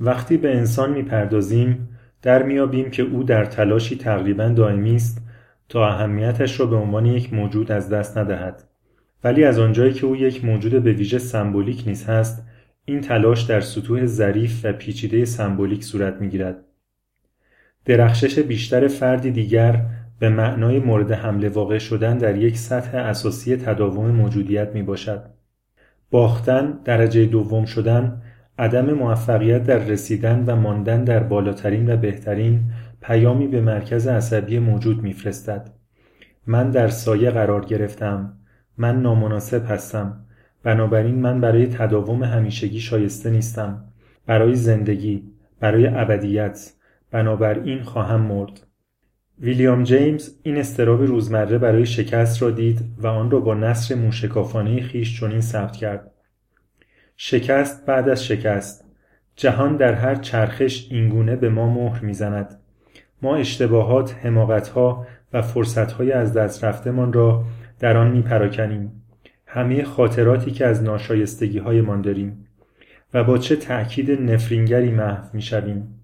وقتی به انسان می‌پردازیم در میابیم که او در تلاشی تقریبا دائمی است تا اهمیتش را به عنوان یک موجود از دست ندهد ولی از آنجایی که او یک موجود به ویژه سمبولیک نیز هست این تلاش در سطوح ظریف و پیچیده سمبولیک صورت می‌گیرد درخشش بیشتر فردی دیگر به معنای مورد حمله واقع شدن در یک سطح اساسی تداوم موجودیت می باشد. باختن، درجه دوم شدن، عدم موفقیت در رسیدن و ماندن در بالاترین و بهترین پیامی به مرکز عصبی موجود میفرستد. من در سایه قرار گرفتم. من نامناسب هستم. بنابراین من برای تداوم همیشگی شایسته نیستم. برای زندگی، برای ابدیت، بنابراین خواهم مرد. ویلیام جیمز این استراب روزمره برای شکست را دید و آن را با نصر موشکافانه خیش چنین ثبت کرد شکست بعد از شکست. جهان در هر چرخش اینگونه به ما مهر می‌زند. ما اشتباهات حماقتها و فرصتهای از دست رفتمان را در آن میپراکنیم. همه خاطراتی که از ناشایستگی هایمان داریم و با چه تأکید نفرینگری محو می‌شویم.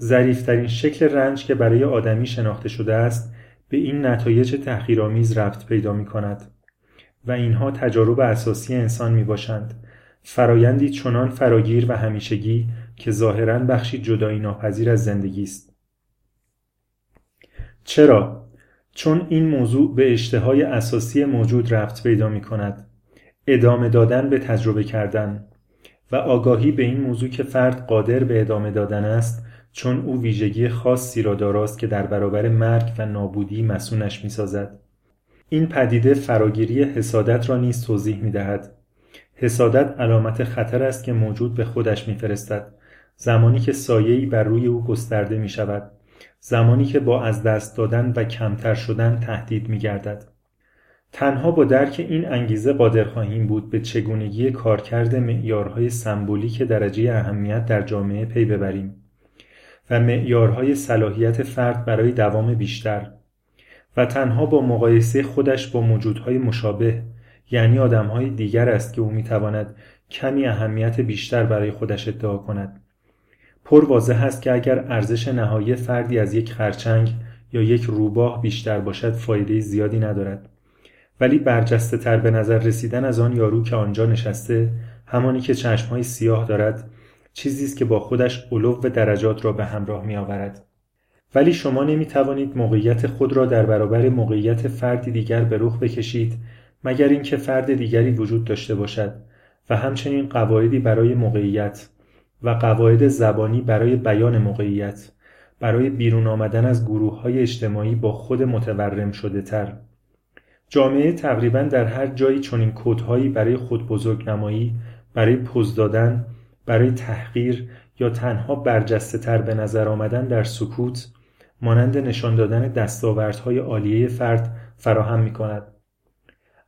ظریفترین شکل رنج که برای آدمی شناخته شده است به این نتایج تحقیرآمیز ربط پیدا می کند و اینها تجارب اساسی انسان می باشند فرایندی چنان فراگیر و همیشگی که ظاهرا بخشی جدایی ناپذیر از زندگی است. چرا؟ چون این موضوع به اشتهای اساسی موجود ربط پیدا می کند. ادامه دادن به تجربه کردن. و آگاهی به این موضوع که فرد قادر به ادامه دادن است چون او ویژگی خاصی را داراست که در برابر مرگ و نابودی مسونش می‌سازد این پدیده فراگیری حسادت را نیز توضیح می‌دهد حسادت علامت خطر است که موجود به خودش میفرستد زمانی که سایه‌ای بر روی او گسترده می شود زمانی که با از دست دادن و کمتر شدن تهدید می گردد. تنها با درک این انگیزه قادر خواهیم بود به چگونگی کارکرد معیارهای سمبولیک درجه اهمیت در جامعه پی ببریم و معیارهای صلاحیت فرد برای دوام بیشتر و تنها با مقایسه خودش با موجودهای مشابه یعنی آدمهای دیگر است که او می‌تواند کمی اهمیت بیشتر برای خودش ادعا کند پر واضح است که اگر ارزش نهایی فردی از یک خرچنگ یا یک روباه بیشتر باشد فایده زیادی ندارد ولی برجسته تر به نظر رسیدن از آن یارو که آنجا نشسته همانی که چشمهای سیاه دارد چیزی است که با خودش علو و درجات را به همراه می آورد. ولی شما نمی توانید موقعیت خود را در برابر موقعیت فردی دیگر به رخ بکشید مگر اینکه فرد دیگری وجود داشته باشد و همچنین قواعدی برای موقعیت و قواعد زبانی برای بیان موقعیت برای بیرون آمدن از گروه های اجتماعی با خود متورم شده تر. جامعه تقریبا در هر جایی چنین کودهایی برای خود بزرگ نمایی برای پوز دادن برای تحقیر یا تنها برجسته تر به نظر آمدن در سکوت مانند نشان دادن دستاوردهای عالیه فرد فراهم می کند.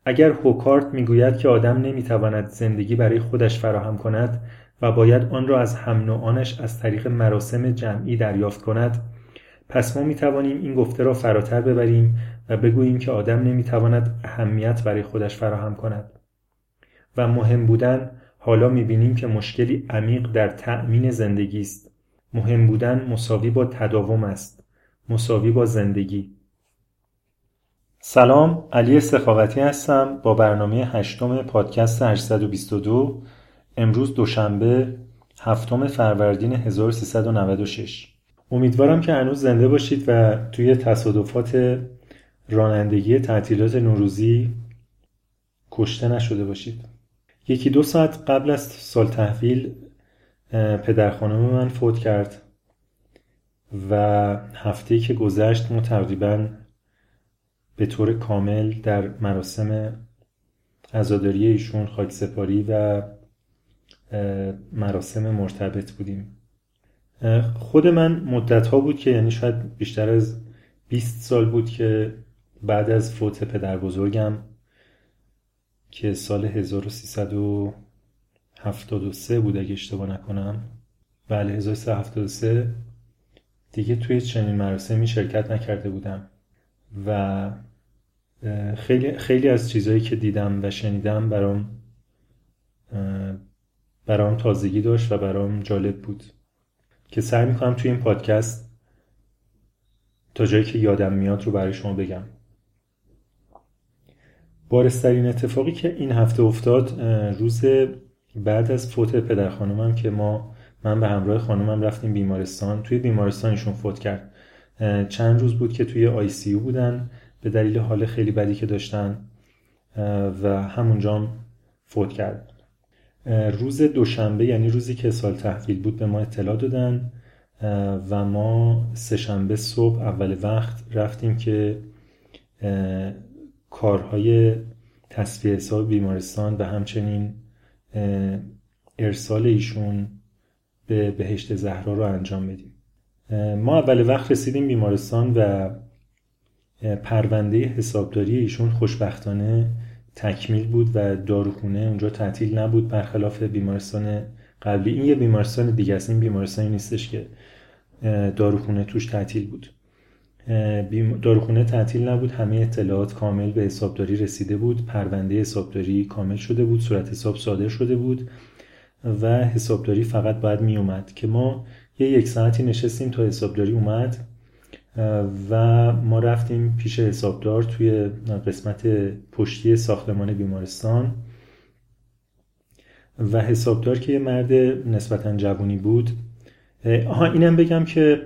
اگر هوکارت می‌گوید که آدم نمی‌تواند زندگی برای خودش فراهم کند و باید آن را از هم نوعانش از طریق مراسم جمعی دریافت کند پس ما می توانیم این گفته را فراتر ببریم و بگوییم که آدم نمی‌تواند اهمیت برای خودش فراهم کند و مهم بودن حالا می‌بینیم که مشکلی عمیق در تأمین زندگی است. مهم بودن مساوی با تداوم است. مساوی با زندگی. سلام علی سخاوتی هستم با برنامه هشتم پادکست 822 امروز دوشنبه هفتم فروردین 1396 امیدوارم که هنوز زنده باشید و توی تصادفات رانندگی تعطیلات نوروزی کشته نشده باشید. یکی دو ساعت قبل از سال تحویل پدر خانم من فوت کرد و هفته که گذشت ما تقریبا به طور کامل در مراسم عزاداری ایشون خاک سپاری و مراسم مرتبط بودیم. خود من مدت ها بود که یعنی شاید بیشتر از 20 سال بود که بعد از فوت پدر بزرگم که سال 1373 بود اگه اشتباه نکنم. بله 1373 دیگه توی چنین مراسمی شرکت نکرده بودم. و خیلی, خیلی از چیزهایی که دیدم و شنیدم برام برام تازگی داشت و برام جالب بود. که سعی می‌کنم توی این پادکست تا جایی که یادم میاد رو برای شما بگم. بارسترین اتفاقی که این هفته افتاد روز بعد از فوت پدر خانومم که ما من به همراه خانومم رفتیم بیمارستان. توی بیمارستان ایشون فوت کرد. چند روز بود که توی آی سی بودن به دلیل حال خیلی بدی که داشتن و همونجا فوت کرد. روز دوشنبه یعنی روزی که سال تحویل بود به ما اطلاع دادن و ما سهشنبه صبح اول وقت رفتیم که کارهای تصفیه حساب بیمارستان و همچنین ارسال ایشون به بهشت زهرا رو انجام بدیم. ما اول وقت رسیدیم بیمارستان و پرونده حسابداری ایشون خوشبختانه تکمیل بود و داروخونه اونجا تعطیل نبود برخلاف بیمارستان قبلی. این یه بیمارستان دیگه است این بیمارستانی نیستش که داروخونه توش تعطیل بود. داروخونه تعطیل نبود همه اطلاعات کامل به حسابداری رسیده بود پرونده حسابداری کامل شده بود صورت حساب صادر شده بود و حسابداری فقط باید می اومد که ما یه یک ساعتی نشستیم تا حسابداری اومد و ما رفتیم پیش حسابدار توی قسمت پشتی ساختمان بیمارستان. و حسابدار که یه مرد نسبتا جوانی بود آها اینم بگم که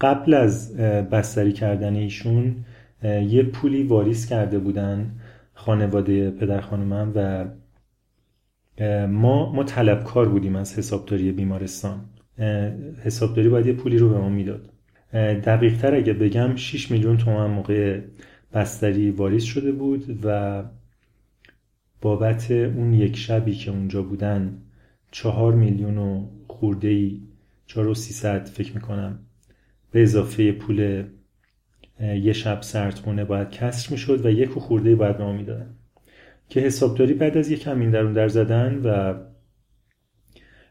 قبل از بستری کردن ایشون یه پولی واریس کرده بودن خانواده پدر خانومم و ما ما طلبکار بودیم از حسابداری بیمارستان. حسابداری باید یه پولی رو به ما می‌داد. دقیق تر اگه بگم 6 میلیون تومن موقع بستری واریز شده بود و بابت اون یک شبی که اونجا بودن چهار میلیون و خورده ای چهار و سیصد فکر می‌کنم به اضافه پول یه شب سردخونه باید کسر می‌شد و یک و خورده باید به ما می‌دادن. که حسابداری بعد از یک کم این درون در زدن و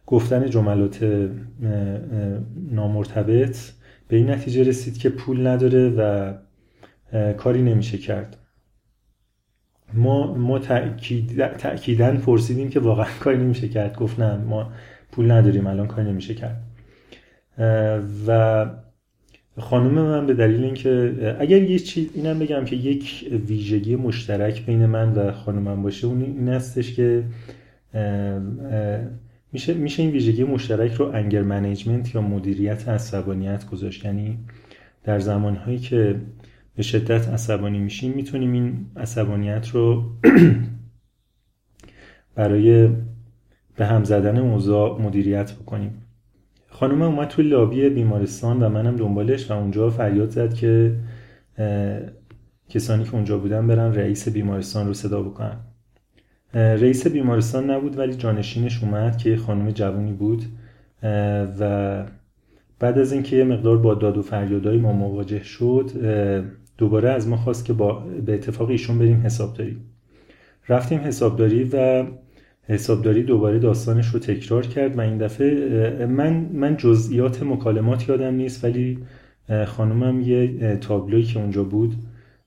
گفتن جملات نامرتبط به این نتیجه رسید که پول نداره و کاری نمیشه کرد. ما, ما تأکیدن پرسیدیم که واقعا کاری نمیشه کرد. گفت ما پول نداریم الان کاری نمیشه کرد. و خانم من به دلیل اینکه اگر یه چیز اینم بگم که یک ویژگی مشترک بین من و خانمم باشه اون این هستش که میشه میشه این ویژگی مشترک رو انگر منیجمنت یا مدیریت عصبانیت گذاشت؟ یعنی در زمانهایی که به شدت عصبانی میشیم می‌تونیم این عصبانیت رو برای به هم زدن موضوع مدیریت بکنیم. خانم اومد توی لابی بیمارستان و منم دنبالش و اونجا فریاد زد که کسانی که اونجا بودن برن رئیس بیمارستان رو صدا بکنن. رئیس بیمارستان نبود ولی جانشینش اومد که خانم جوانی بود. و بعد از اینکه یه مقدار با داد و فریادهای ما مواجه شد دوباره از ما خواست که با به اتفاق ایشون بریم حسابداری. رفتیم حسابداری و حسابداری دوباره داستانش رو تکرار کرد و این دفعه من من جزئیات مکالمات یادم نیست ولی خانومم یه تابلوی که اونجا بود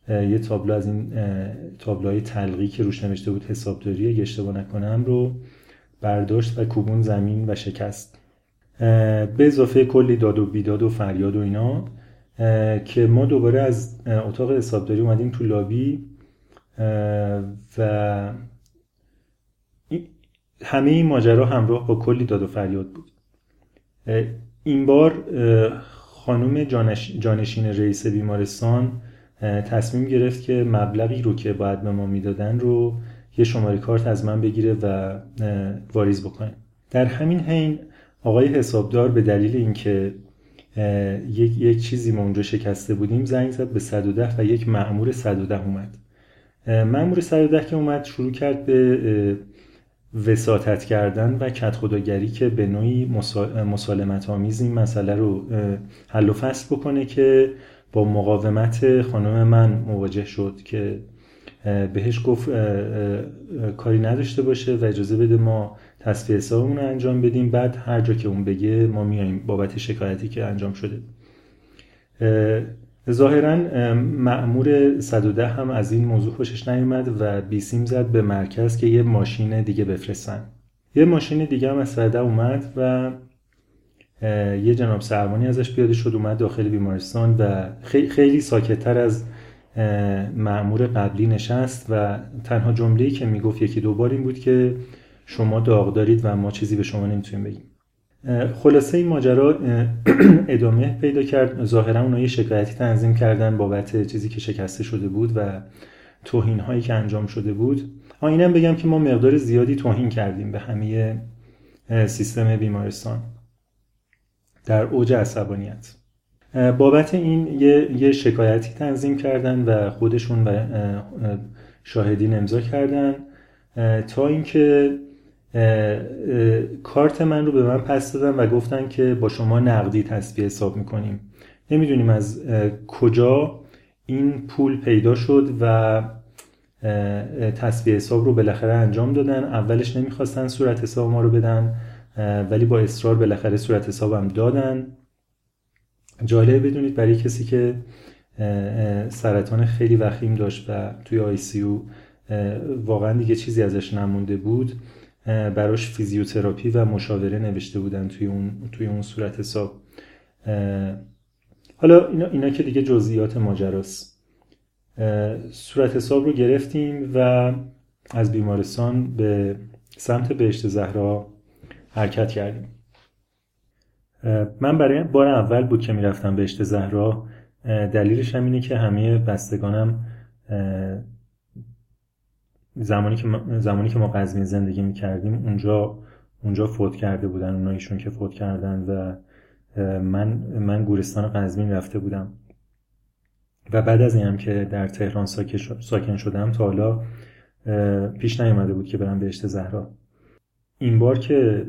یه تابلو از این تابلوهای تلقی که روش نوشته بود حسابداری اگه اشتباه نکنم رو برداشت و کوبون زمین و شکست. به اضافه کلی داد و بیداد و فریاد و اینا که ما دوباره از اتاق حسابداری اومدیم تو لابی و همه این ماجرا همراه با کلی داد و فریاد بود. این بار خانم جانشین رئیس بیمارستان تصمیم گرفت که مبلغی رو که باید به ما می‌دادن رو یه شماره کارت از من بگیره و واریز بکنه. در همین حین آقای حسابدار به دلیل اینکه یک, یک چیزی ما اونجا شکسته بودیم زنگ زد به 110 و یک معمور 110 اومد. معمور 110 که اومد شروع کرد به وساطت کردن و کت خداگری که به نوعی مسالمت آمیز این مسئله رو حل و فصل بکنه که با مقاومت خانم من مواجه شد که بهش گفت کاری نداشته باشه و اجازه بده ما تصفیه حسابمون رو انجام بدیم. بعد هر جا که اون بگه ما میاییم بابت شکایتی که انجام شده. ظاهرا مأمور 110 هم از این موضوع خوشش نیومد و بیسیم زد به مرکز که یه ماشین دیگه بفرستن. یه ماشین دیگه هم از 110 اومد و یه جناب سرمانی ازش پیاده شد اومد داخل بیمارستان و خیلی ساکتتر از معمور قبلی نشست و تنها جمله‌ای که می‌گفت یکی دو بار این بود که شما داغ دارید و ما چیزی به شما نمی‌تونیم بگیم. خلاصه این ماجرا ادامه پیدا کرد. ظاهرا اونها یه شکایتی تنظیم کردن بابت چیزی که شکسته شده بود و توهین هایی که انجام شده بود. اینم بگم که ما مقدار زیادی توهین کردیم به همه سیستم بیمارستان. در اوج عصبانیت. بابت این یه, شکایتی تنظیم کردن و خودشون و شاهدین امضا کردن تا اینکه کارت من رو به من پس دادن و گفتن که با شما نقدی تصفیه حساب می‌کنیم. نمی‌دونیم از کجا این پول پیدا شد و تصفیه حساب رو بالاخره انجام دادن. اولش نمی‌خواستن صورت حساب ما رو بدن. ولی با اصرار بالاخره صورت حسابم دادن. جالبه بدونید برای کسی که سرطان خیلی وخیم داشت و توی آی سی واقعا دیگه چیزی ازش نمونده بود براش فیزیوتراپی و مشاوره نوشته بودن توی اون, توی اون صورت حساب. حالا اینا, اینا که دیگه جزئیات ماجراست. صورت حساب رو گرفتیم و از بیمارستان به سمت بهشت زهرا حرکت کردیم. من برای بار اول بود که می‌رفتم بهشت زهرا. دلیلش هم اینه که همه بستگانم زمانی که ما, زمانی که ما قزوین زندگی می‌کردیم اونجا اونجا فوت کرده بودن اونایشون که فوت کردن و من من گورستان قزوین رفته بودم. و بعد از اینم که در تهران ساکن شدم تا حالا پیش نیومده بود که برم بهشت زهرا. این بار که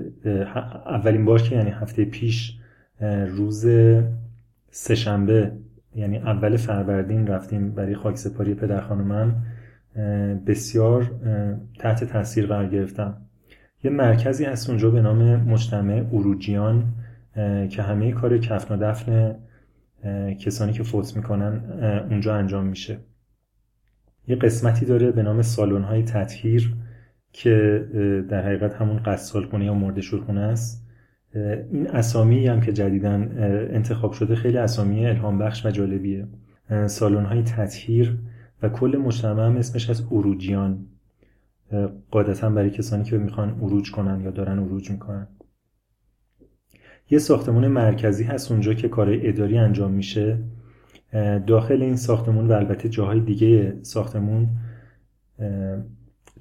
اولین بار که یعنی هفته پیش روز سهشنبه یعنی اول فروردین رفتیم برای خاکسپاری پدر خانومم بسیار تحت تاثیر قرار گرفتم. یه مرکزی هست اونجا به نام مجتمع اروجیان که همه کار کفن و دفن کسانی که فوت می‌کنن اونجا انجام میشه. یه قسمتی داره به نام سالن های تطهیر. که در حقیقت همون قصال خونه یا مرد خونه است. این اسامی هم که جدیدن انتخاب شده خیلی اسامی الهام بخش و جالبیه. سالن های تطهیر و کل مجتمع هم اسمش از اروجیان قاعدتا برای کسانی که می‌خوان اروج کنن یا دارن اروج می‌کنن. یه ساختمون مرکزی هست اونجا که کار اداری انجام میشه. داخل این ساختمون و البته جاهای دیگه ساختمون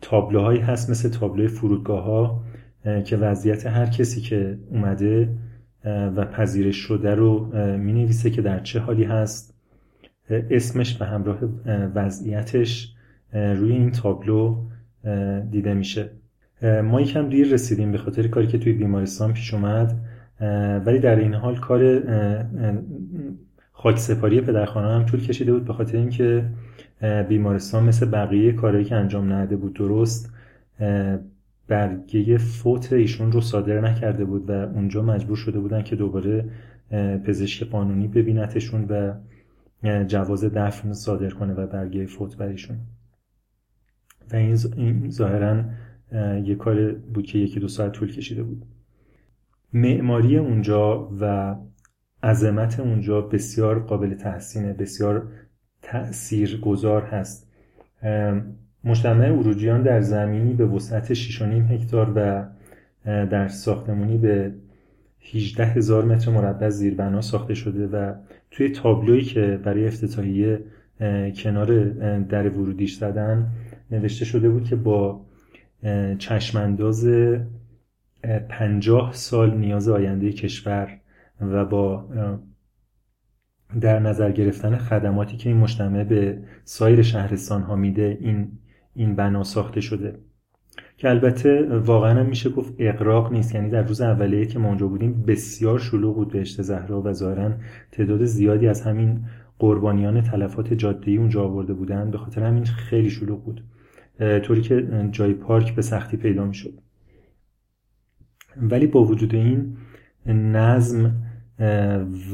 تابلوهایی هست مثل تابلوی فرودگاه ها که وضعیت هر کسی که اومده و پذیرش شده رو می نویسه که در چه حالی هست. اسمش به همراه وضعیتش روی این تابلو دیده میشه. ما یکم دیر رسیدیم به خاطر کاری که توی بیمارستان پیش اومد ولی در این حال کار خاک سپاری پدرخانه هم طول کشیده بود به خاطر اینکه بیمارستان مثل بقیه کارهایی که انجام نده بود درست برگه فوت ایشون رو صادر نکرده بود و اونجا مجبور شده بودن که دوباره پزشک قانونی ببینتشون و جواز دفن صادر کنه و برگه فوت برایشون و این ظاهرا یه کار بود که یکی دو ساعت طول کشیده بود. معماری اونجا و عظمت اونجا بسیار قابل تحسینه بسیار تأثیر گذار هست مجتمع اروجیان در زمینی به وسعت 6.5 هکتار و در ساختمونی به 18 هزار متر مربع زیربنا ساخته شده و توی تابلویی که برای افتتاحیه کنار در ورودیش زدن نوشته شده بود که با چشمانداز پنجاه سال نیاز آینده کشور و با در نظر گرفتن خدماتی که این مجتمع به سایر شهرستان ها میده این این بنا ساخته شده. که البته واقعا میشه گفت اقراق نیست. یعنی در روز اولیه که ما اونجا بودیم بسیار شلوغ بود بهشت زهرا و ظاهرا تعداد زیادی از همین قربانیان تلفات جاده‌ای اونجا آورده بودن. به خاطر همین خیلی شلوغ بود. طوری که جای پارک به سختی پیدا می‌شد. ولی با وجود این نظم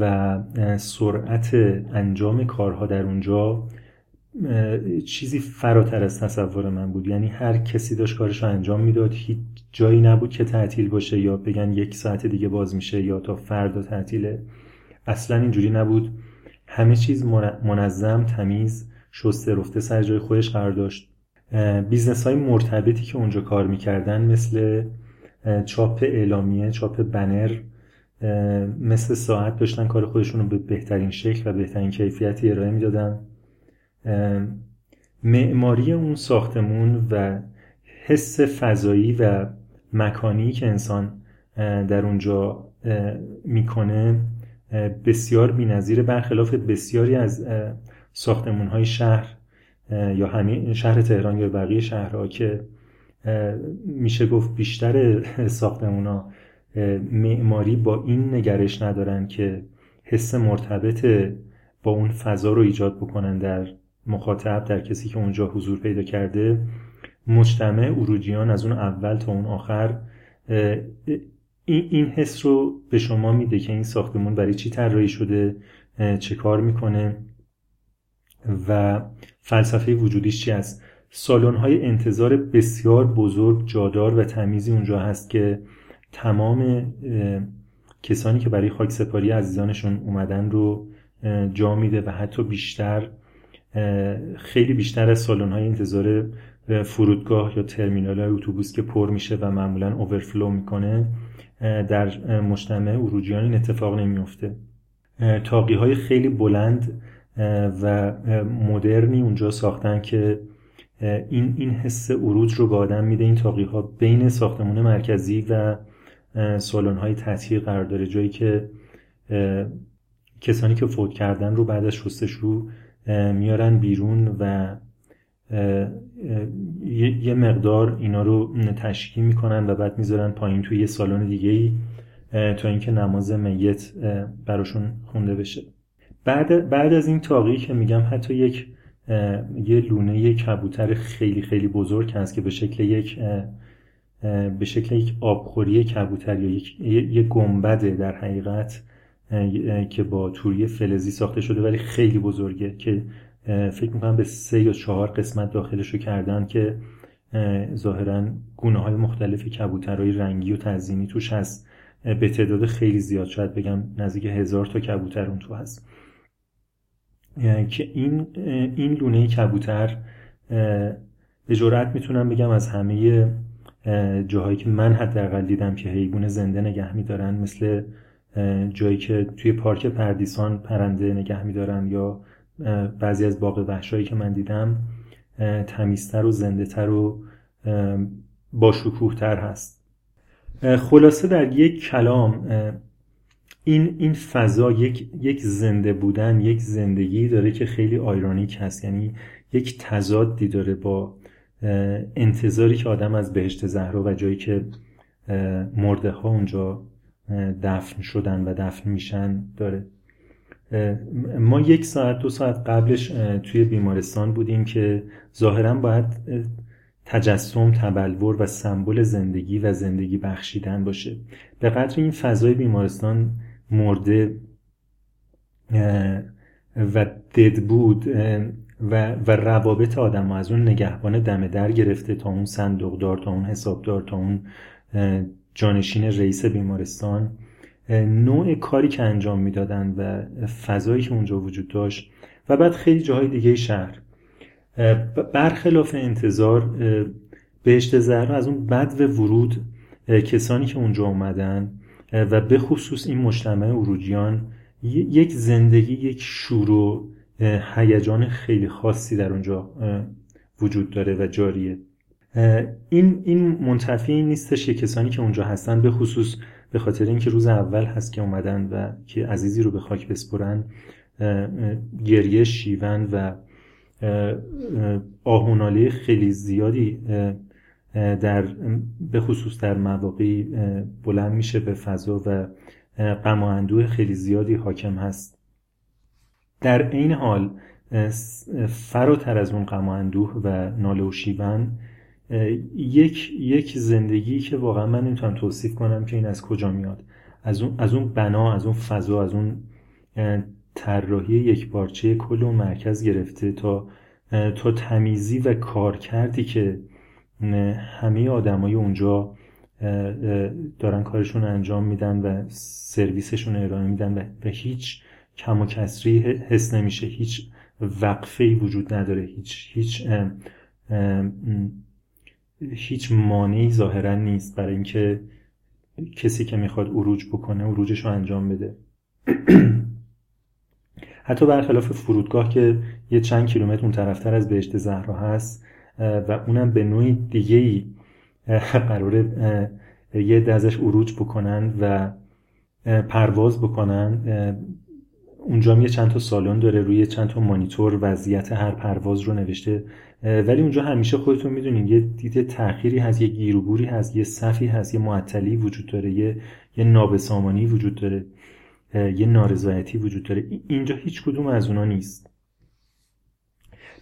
و سرعت انجام کارها در اونجا چیزی فراتر از تصور من بود. یعنی هر کسی داشت کارش رو انجام می‌داد. هیچ جایی نبود که تعطیل باشه یا بگن یک ساعت دیگه باز میشه یا تا فردا تعطیله اصلا اینجوری نبود. همه چیز منظم تمیز شسته رفته سر جای خودش قرار داشت. business های مرتبطی که اونجا کار می‌کردن مثل چاپ اعلامیه چاپ بنر مثل ساعت داشتن کار خودشون رو به بهترین شکل و بهترین کیفیتی ارائه می‌دادن. معماری اون ساختمون و حس فضایی و مکانی که انسان در اونجا می‌کنه بسیار بینظیر برخلاف بسیاری از ساختمون های شهر یا همین شهر تهران یا بقیه شهرها که میشه گفت بیشتر ساختمون ها معماری با این نگرش ندارن که حس مرتبط با اون فضا رو ایجاد بکنن در مخاطب در کسی که اونجا حضور پیدا کرده. مجتمع اروجیان از اون اول تا اون آخر این حس رو به شما میده که این ساختمون برای چی طراحی شده؟ چه کار می‌کنه؟ و فلسفه وجودیش چی است؟ سالن های انتظار بسیار بزرگ جادار و تمیزی اونجا هست که تمام کسانی که برای خاک سپاری عزیزانشون اومدن رو جا میده و حتی بیشتر خیلی بیشتر از سالن های انتظار فرودگاه یا ترمینال های اتوبوس که پر میشه و معمولا اوورفلو می‌کنه در مجتمع اروجیان این اتفاق نمیفته تاقی های خیلی بلند و مدرنی اونجا ساختن که این این حس اروج رو به آدم میده. این تاقی ها بین ساختمون مرکزی و سالن های تطهیر قرار داره. جایی که کسانی که فوت کردن رو بعد از شستشو میارن بیرون و یه مقدار اینا رو تشکیل می‌کنن و بعد می‌ذارن پایین توی یه سالن دیگه ای تا اینکه نماز میت براشون خونده بشه. بعد, بعد از این تاقی که میگم حتی یک یه لونه یک کبوتر خیلی خیلی بزرگ هست که به شکل یک به شکل یک آبخوری کبوتر یا یک یه گنبده در حقیقت که با توری فلزی ساخته شده ولی خیلی بزرگه که فکر می‌کنم به سه یا چهار قسمت داخلش رو کردن که ظاهرا گونه های مختلف کبوترهای رنگی و تزینی توش هست. به تعداد خیلی زیاد شاید بگم نزدیک هزار تا کبوتر اون تو هست. که این این لونه کبوتر به جرات می‌تونم بگم از همه جاهایی که من حداقل دیدم که حیوان زنده نگه میدارن مثل جایی که توی پارک پردیسان پرنده نگه میدارن یا بعضی از باغ وحشایی که من دیدم تمیزتر و زنده تر و با تر هست. خلاصه در یک کلام این این فضا یک یک زنده بودن یک زندگی داره که خیلی آیرونیک هست. یعنی یک تضادی داره با انتظاری که آدم از بهشت زهرا و جایی که مرده ها اونجا دفن شدن و دفن میشن داره. ما یک ساعت دو ساعت قبلش توی بیمارستان بودیم که ظاهرا باید تجسم تبلور و سمبل زندگی و زندگی بخشیدن باشه. به قدر این فضای بیمارستان مرده و دد بود و, و روابط آدم از اون نگهبان دم در گرفته تا اون صندوقدار تا اون حسابدار تا اون جانشین رئیس بیمارستان. نوع کاری که انجام می‌دادن و فضایی که اونجا وجود داشت و بعد خیلی جاهای دیگه شهر. برخلاف انتظار بهشت زهرا از اون بد و ورود کسانی که اونجا اومدن و به خصوص این مجتمع اروجیان یک زندگی یک شور و هیجان خیلی خاصی در اونجا وجود داره و جاریه. این این منتفی نیستش که کسانی که اونجا هستن به خصوص به خاطر اینکه روز اول هست که اومدن و که عزیزی رو به خاک بسپرن گریه شیون و آهوناله خیلی زیادی در به خصوص در مواقعی بلند میشه به فضا و غم خیلی زیادی حاکم هست. در این حال فراتر از اون غم و اندوه و ناله و شیون یک یک زندگی که واقعا من نمی‌تونم توصیف کنم که این از کجا میاد. از اون از اون بنا از اون فضا از اون طراحی یک پارچه کل اون مرکز گرفته تا تا تمیزی و کار کردی که همه آدمای اونجا دارن کارشون انجام میدن و سرویسشون ارائه میدن و هیچ کم و کسری حس نمیشه. هیچ وقفه ای وجود نداره. هیچ هیچ هیچ مانعی ظاهرا نیست برای اینکه کسی که می‌خواد اروج بکنه اروجش رو انجام بده. حتی برخلاف فرودگاه که یه چند کیلومتر اون طرفتر از بهشت زهرا هست و اونم به نوعی دیگه ای قراره یه دزش اروج بکنن و پرواز بکنن اونجا یه چند تا سالن داره روی چند تا مانیتور وضعیت هر پرواز رو نوشته. ولی اونجا همیشه خودتون می‌دونین یه دید تأخیری هست یه گیروگوری هست یه صفی هست یه معطلی وجود داره یه یه نابسامانی وجود داره یه نارضایتی وجود داره. اینجا هیچ کدوم از اونا نیست.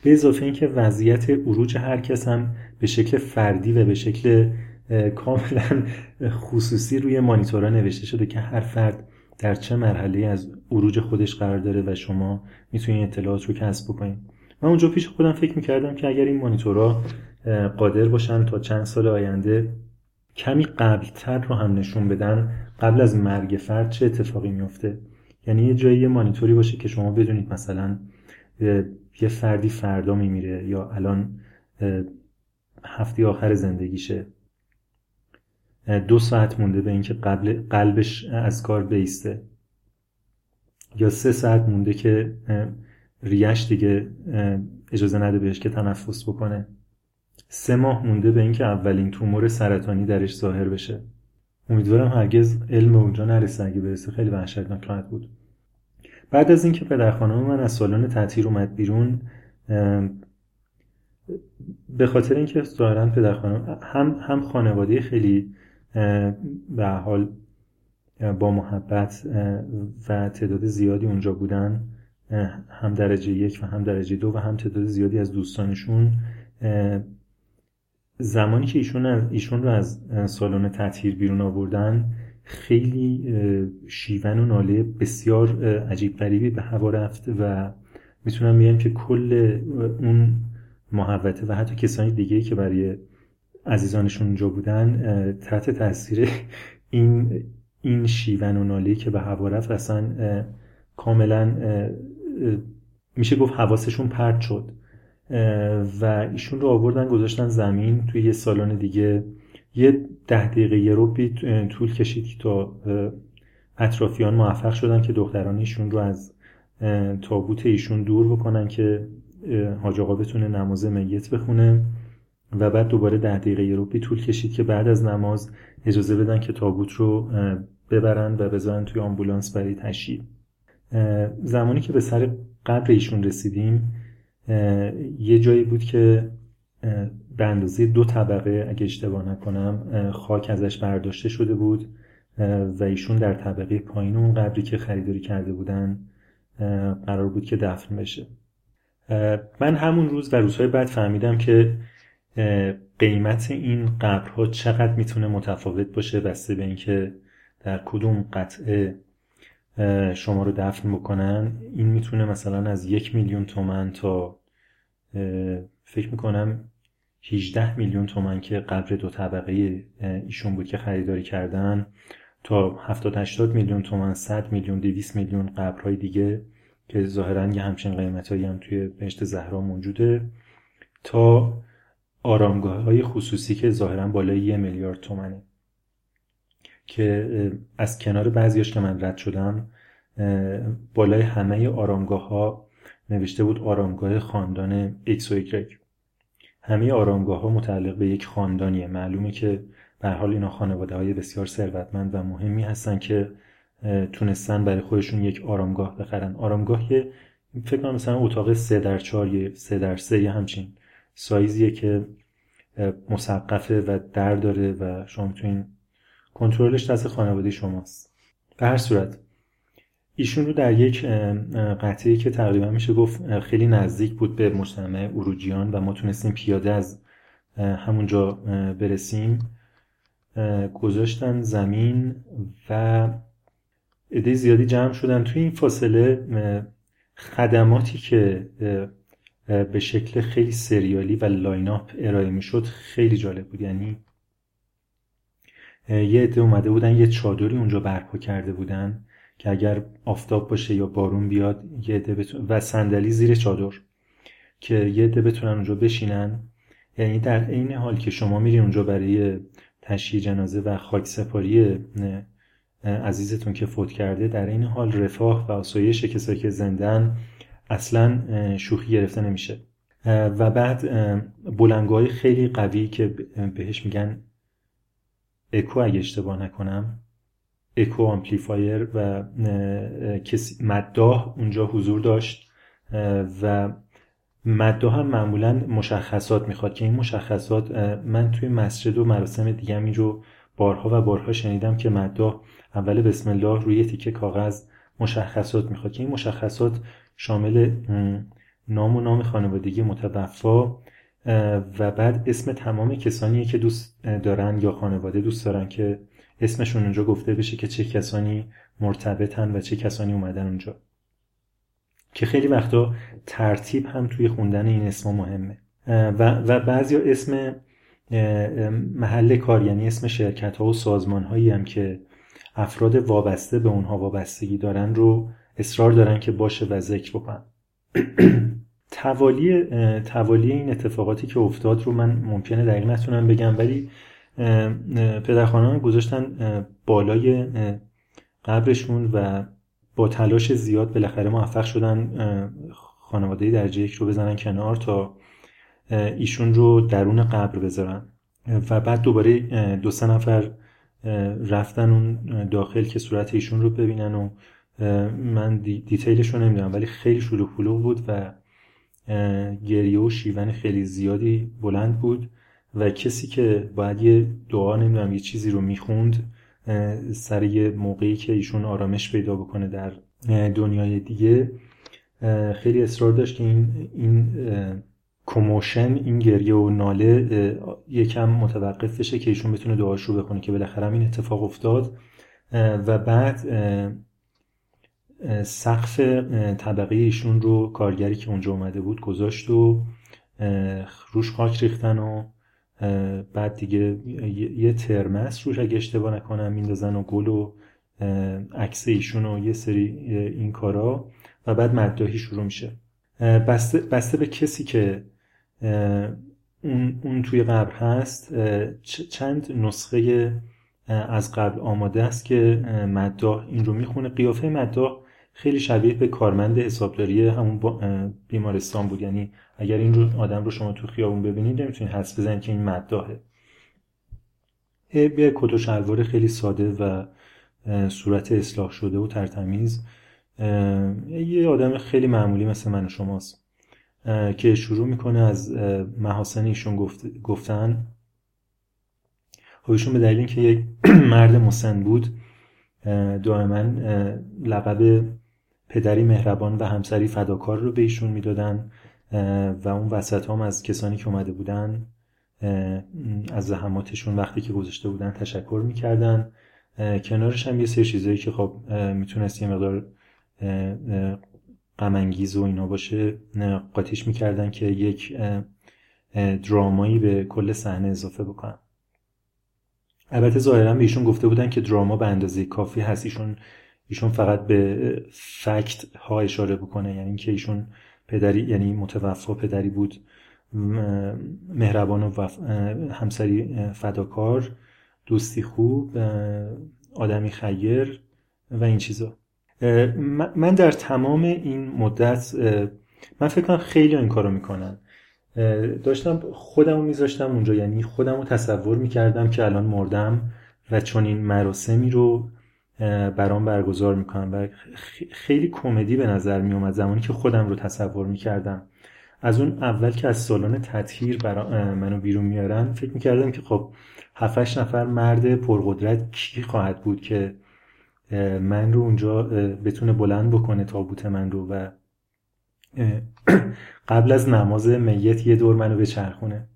به اضافه اینکه وضعیت عروج هر کس هم به شکل فردی و به شکل کاملا خصوصی روی مانیتورا نوشته شده که هر فرد در چه مرحله از عروج خودش قرار داره و شما می‌تونید اطلاعات رو کسب بکنید من اونجا پیش خودم فکر می‌کردم که اگر این مانیتورها قادر باشن تا چند سال آینده کمی قبلتر رو هم نشون بدن قبل از مرگ فرد چه اتفاقی میفته یعنی یه جایی یه مانیتوری باشه که شما بدونید مثلا یه فردی فردا میمیره یا الان هفته آخر زندگیشه. دو ساعت مونده به اینکه قبل قلبش از کار بیسته. یا سه ساعت مونده که ریش دیگه اجازه نده بهش که تنفس بکنه. سه ماه مونده به اینکه اولین تومور سرطانی درش ظاهر بشه. امیدوارم هرگز علم اونجا نرسه. اگه برسه خیلی وحشتناک خواهد بود. بعد از اینکه پدر من از سالن تعطیر اومد بیرون به خاطر اینکه ظاهرا پدر هم هم خانواده خیلی به حال با محبت و تعداد زیادی اونجا بودن هم درجه یک و هم درجه دو و هم تعداد زیادی از دوستانشون زمانی که ایشون, ایشون رو از سالن تطهیر بیرون آوردن خیلی شیون و ناله بسیار عجیب غریبی به هوا رفت و می‌تونم بگم که کل اون محوته و حتی کسانی دیگه که برای عزیزانشون اونجا بودن تحت تاثیر این این شیون و ناله که به هوا رفت اصلا کاملا میشه گفت حواسشون پرت شد. و ایشون رو آوردن گذاشتن زمین. توی یه سالن دیگه یه ده دقیقه یه روبی طول کشید تا اطرافیان موفق شدن که دختران ایشون رو از تابوت ایشون دور بکنن که حاج آقا بتونه نماز میت بخونه. و بعد دوباره ده دقیقه یه طول کشید که بعد از نماز اجازه بدن که تابوت رو ببرن و بذارن توی آمبولانس برای تشییع. زمانی که به سر قبر ایشون رسیدیم یه جایی بود که به اندازه دو طبقه اگه اشتباه نکنم خاک ازش برداشته شده بود و ایشون در طبقه پایین اون قبری که خریداری کرده بودن قرار بود که دفن بشه. من همون روز و روزهای بعد فهمیدم که قیمت این قبرها چقدر می‌تونه متفاوت باشه بسته به اینکه در کدوم قطعه شما رو دفن بکنن؟ این می‌تونه مثلا از یک میلیون تومن تا فکر می‌کنم 18 میلیون تومن که قبر دو طبقه ایشون بود که خریداری کردن تا 70 80 میلیون تومن 100 میلیون 200 میلیون قبرهای دیگه که ظاهرا یه همچین قیمتایی هم توی بهشت زهرا موجوده تا آرامگاه های خصوصی که ظاهرا بالای یه میلیارد تومنه. که از کنار بعضیاش که من رد شدم بالای همه آرامگاه ها نوشته بود آرامگاه خاندان X و Y. همه آرامگاه ها متعلق به یک خاندانیه. معلومه که به حال اینا خانواده های بسیار ثروتمند و مهمی هستن که تونستن برای خودشون یک آرامگاه بخرن. آرامگاه فکر کنم مثلا اتاق سه در چهار یا سه در سه یه همچین سایزیه که مسقفه و در داره و شما می‌تونین کنترلش دست خانواده شماست. به هر صورت ایشون رو در یک قطعه که تقریبا میشه گفت خیلی نزدیک بود به مجتمع اروجیان و ما تونستیم پیاده از همونجا برسیم. گذاشتن زمین و عده زیادی جمع شدن. توی این فاصله خدماتی که به شکل خیلی سریالی و لاین اپ ارائه می‌شد. خیلی جالب بود. یعنی یه عده اومده بودن یه چادری اونجا برپا کرده بودن که اگر آفتاب باشه یا بارون بیاد یه عده و صندلی زیر چادر که یه عده بتونن اونجا بشینن. یعنی در عین حال که شما میری اونجا برای تشییع جنازه و خاک سپاری عزیزتون که فوت کرده در این حال رفاه و آسایش کسایی که زندن اصلا شوخی گرفته نمیشه. و بعد بلنگوهای خیلی قوی که بهش میگن اکو اگه اشتباه نکنم اکو آمپلیفایر و کسی مداح اونجا حضور داشت و مداح هم معمولا مشخصات می‌خواد که این مشخصات من توی مسجد و مراسم دیگه این رو بارها و بارها شنیدم که مداح اول بسم الله روی تیکه کاغذ مشخصات می‌خواد که این مشخصات شامل نام و نام خانوادگی متوفا و بعد اسم تمام کسانی که دوست دارن یا خانواده دوست دارن که اسمشون اونجا گفته بشه که چه کسانی مرتبطن و چه کسانی اومدن اونجا. که خیلی وقتا ترتیب هم توی خوندن این اسم مهمه. و, و بعضی اسم محل کار یعنی اسم شرکت ها و سازمان هایی هم که افراد وابسته به اونها وابستگی دارن رو اصرار دارن که باشه و ذکر بکنن. توالی توالی این اتفاقاتی که افتاد رو من ممکنه دقیق نتونم بگم ولی پدرخوانان گذاشتن بالای قبرشون و با تلاش زیاد بالاخره موفق شدن خانواده درجه یک رو بزنن کنار تا ایشون رو درون قبر بذارن. و بعد دوباره دو سه نفر رفتن اون داخل که صورت ایشون رو ببینن و من دیتیلش رو نمی‌دونم ولی خیلی شلوغ بود و گریه و شیون خیلی زیادی بلند بود و کسی که باید یه دعا نمی‌دونم یه چیزی رو می‌خوند سر یه موقعی که ایشون آرامش پیدا بکنه در دنیای دیگه خیلی اصرار داشت که این این کموشن این گریه و ناله یکم متوقف بشه که ایشون بتونه دعاش رو بخونه که بالاخره این اتفاق افتاد. و بعد سقف طبقه ایشون رو کارگری که اونجا اومده بود گذاشت و روش خاک ریختن و بعد دیگه یه ترمس روش اگه اشتباه نکنم میندازن و گل و عکس ایشون و یه سری این کارا و بعد مدداهی شروع میشه. بسته, بسته به کسی که اون, اون توی قبر هست. چند نسخه از قبل آماده است که مداح این رو می‌خونه. قیافه مداح خیلی شبیه به کارمند حسابداری همون بیمارستان بود. یعنی اگر این رو آدم رو شما تو خیابون ببینید نمی‌تونید حس بزنید که این مداحه. به کت و شلوار خیلی ساده و صورت اصلاح شده و ترتمیز یه آدم خیلی معمولی مثل من و شماست. که شروع می‌کنه از محاسن ایشون گفتن. خب به دلیل اینکه یک مرد مسن بود دائما لقب پدری مهربان و همسری فداکار رو به ایشون می‌دادن و اون وسط هم از کسانی که اومده بودن از زحماتشون وقتی که گذاشته بودن تشکر می‌کردن. کنارش هم یه سری چیزایی که خب می‌تونست یه مقدار غمانگیز و اینا باشه قاطیش می‌کردن که یک درامایی به کل صحنه اضافه بکنن. البته ظاهرا به ایشون گفته بودن که دراما به اندازه کافی هست. ایشون ایشون فقط به فکت ها اشاره بکنه. یعنی اینکه ایشون پدری یعنی متوفا پدری بود مهربان و همسری فداکار دوستی خوب آدمی خیر و این چیزا. من در تمام این مدت من فکر کنم خیلی این کارو می‌کنن. داشتم خودم رو میذاشتم اونجا یعنی خودم رو تصور می‌کردم که الان مردم و چون این مراسمی رو برام برگزار می‌کنم و خیلی کمدی به نظر میومد زمانی که خودم رو تصور می‌کردم. از اون اول که از سالن تطهیر برا منو بیرون میارن فکر می‌کردم که خب هفتش نفر مرد پرقدرت کی خواهد بود که من رو اونجا بتونه بلند بکنه تابوت من رو و قبل از نماز میت یه دور منو بچرخونه.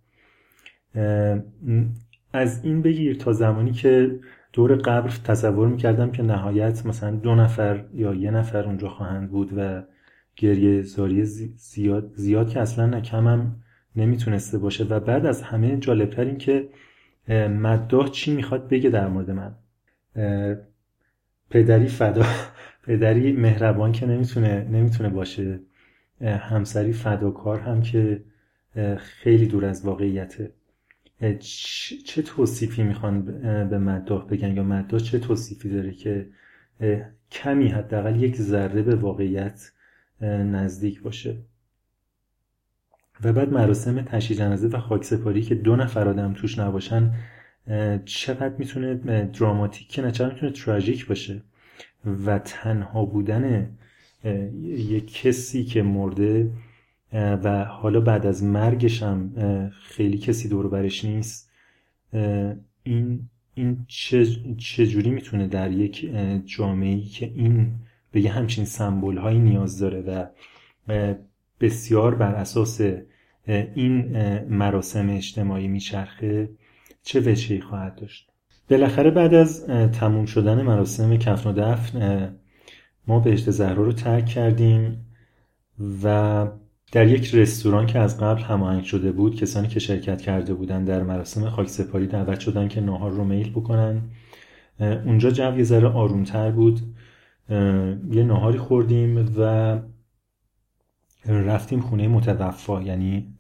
از این بگیر تا زمانی که دور قبر تصور می‌کردم که نهایت مثلا دو نفر یا یه نفر اونجا خواهند بود و گریه زاری زیاد زیاد که اصلا نکم هم نمی‌تونسته باشه. و بعد از همه جالبتر این که مداح چی می‌خواد بگه در مورد من؟ پدری فدا پدری مهربان که نمی‌تونه نمی‌تونه باشه. همسری فداکار هم که خیلی دور از واقعیته. چه توصیفی می‌خوان به مداح بگن؟ یا مداح چه توصیفی داره که کمی حداقل یک ذره به واقعیت نزدیک باشه؟ و بعد مراسم تشییع جنازه و خاکسپاری که دو نفر آدم توش نباشن چقدر می‌تونه دراماتیک که نه چقدر می‌تونه تراژیک باشه و تنها بودن یک کسی که مرده و حالا بعد از مرگش هم خیلی کسی دور برش نیست این این چه جوری می‌تونه در یک جامعه که این به یه همچین سمبول هایی نیاز داره و بسیار بر اساس این مراسم اجتماعی میچرخه چه وجهی خواهد داشت؟ بالاخره بعد از تموم شدن مراسم کفن و دفن ما بهشت زهرا رو ترک کردیم و در یک رستوران که از قبل هماهنگ شده بود کسانی که شرکت کرده بودند در مراسم خاکسپاری دعوت شدن که ناهار رو میل بکنن. اونجا جو یه ذره آرومتر بود. یه ناهاری خوردیم و رفتیم خونه متوفا یعنی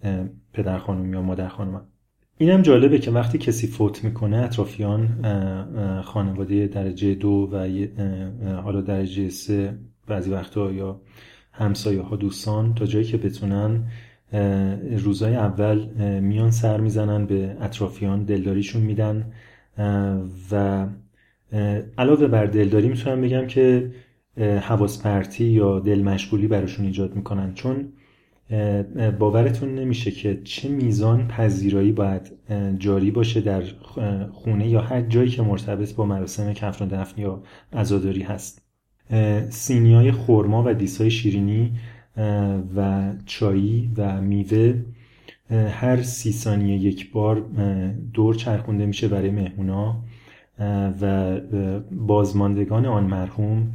پدر خانم یا مادر خانم اینم جالبه که وقتی کسی فوت می‌کنه اطرافیان خانواده درجه دو و حالا درجه سه بعضی وقتا یا همسایه ها دوستان تا جایی که بتونن روزای اول میان سر می‌زنن به اطرافیان دلداریشون میدن و علاوه بر دلداری می‌تونم بگم که حواس پرتی یا دل مشغولی براشون ایجاد می‌کنن. چون باورتون نمیشه که چه میزان پذیرایی باید جاری باشه در خونه یا هر جایی که مرتبط با مراسم کفن و دفن یا عزاداری هست. سینی های خورما و دیسای شیرینی و چایی و میوه هر سی ثانیه یک بار دور چرخونده میشه برای مهمونا و بازماندگان آن مرحوم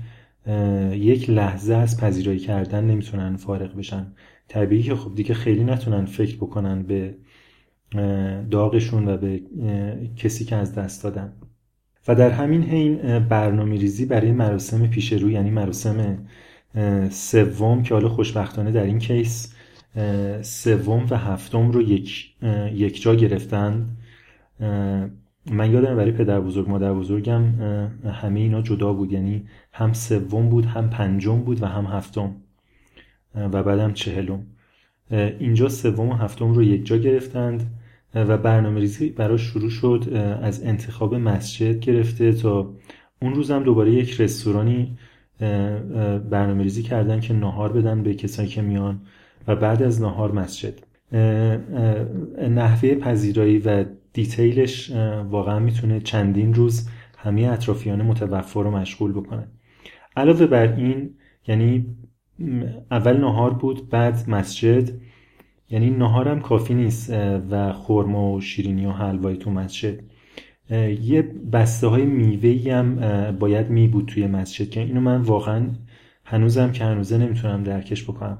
یک لحظه از پذیرایی کردن نمی‌تونن فارغ بشن. طبیعی که خب دیگه خیلی نتونن فکر بکنن به داغشون و به کسی که از دست دادن. و در همین حین برنامه ریزی برای مراسم پیش رو یعنی مراسم سوم که حالا خوشبختانه در این کیس سوم و هفتم رو یک, یک جا گرفتند. من یادم برای پدر بزرگ مادر بزرگم همه اینا جدا بود. یعنی هم سوم بود هم پنجم بود و هم هفتم. و بعدم چهلم. اینجا سوم و هفتم رو یک جا گرفتند و برنامه ریزی براش شروع شد از انتخاب مسجد گرفته تا اون روزم دوباره یک رستورانی برنامه ریزی کردن که نهار بدن به کسایی که میان و بعد از نهار مسجد. نحوه پذیرایی و دیتیلش واقعا می‌تونه چندین روز همه اطرافیان متوفا رو مشغول بکنه. علاوه بر این یعنی اول نهار بود بعد مسجد. یعنی نهارم کافی نیست و خورما و شیرینی و حلوایی تو مسجد. یه بسته های میوه هم باید می بود توی مسجد که اینو من واقعا هنوزم که هنوزه نمی‌تونم درکش بکنم.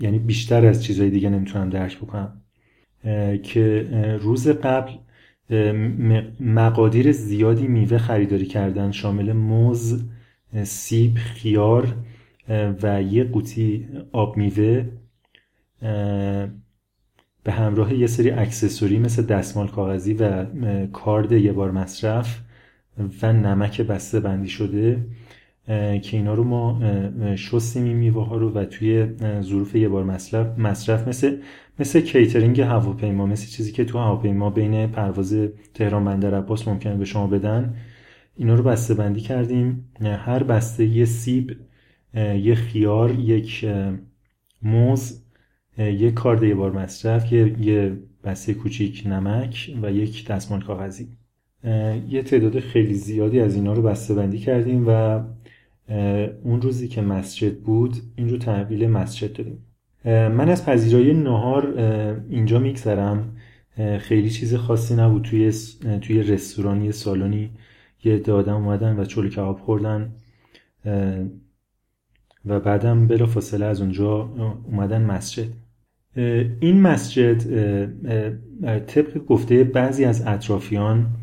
یعنی بیشتر از چیزهای دیگه نمی‌تونم درک بکنم. که روز قبل مقادیر زیادی میوه خریداری کردن شامل موز سیب خیار و یه قوطی آب میوه به همراه یه سری accessory مثل دستمال کاغذی و کارد یه بار مصرف و نمک بسته بندی شده که اینا رو ما شستیم این میوه ها رو و توی ظروف یه بار مصرف مصرف مثل مثل کیترینگ هواپیما مثل چیزی که تو هواپیما بین پرواز تهران بندر عباس ممکنه به شما بدن. اینا رو بسته بندی کردیم. هر بسته یه سیب یه خیار یک موز یک کارد یه بار مصرف یه بسته کوچیک نمک و یک دستمال کاغذی. یه تعداد خیلی زیادی از اینا رو بسته بندی کردیم و اون روزی که مسجد بود این رو تحویل مسجد دادیم. من از پذیرایی نهار اینجا میگذرم. خیلی چیز خاصی نبود. توی توی رستورانی سالنی یه عده آدم اومدن و چلو کباب خوردن و بعدم بلا فاصله از اونجا اومدن مسجد. این مسجد طبق گفته بعضی از اطرافیان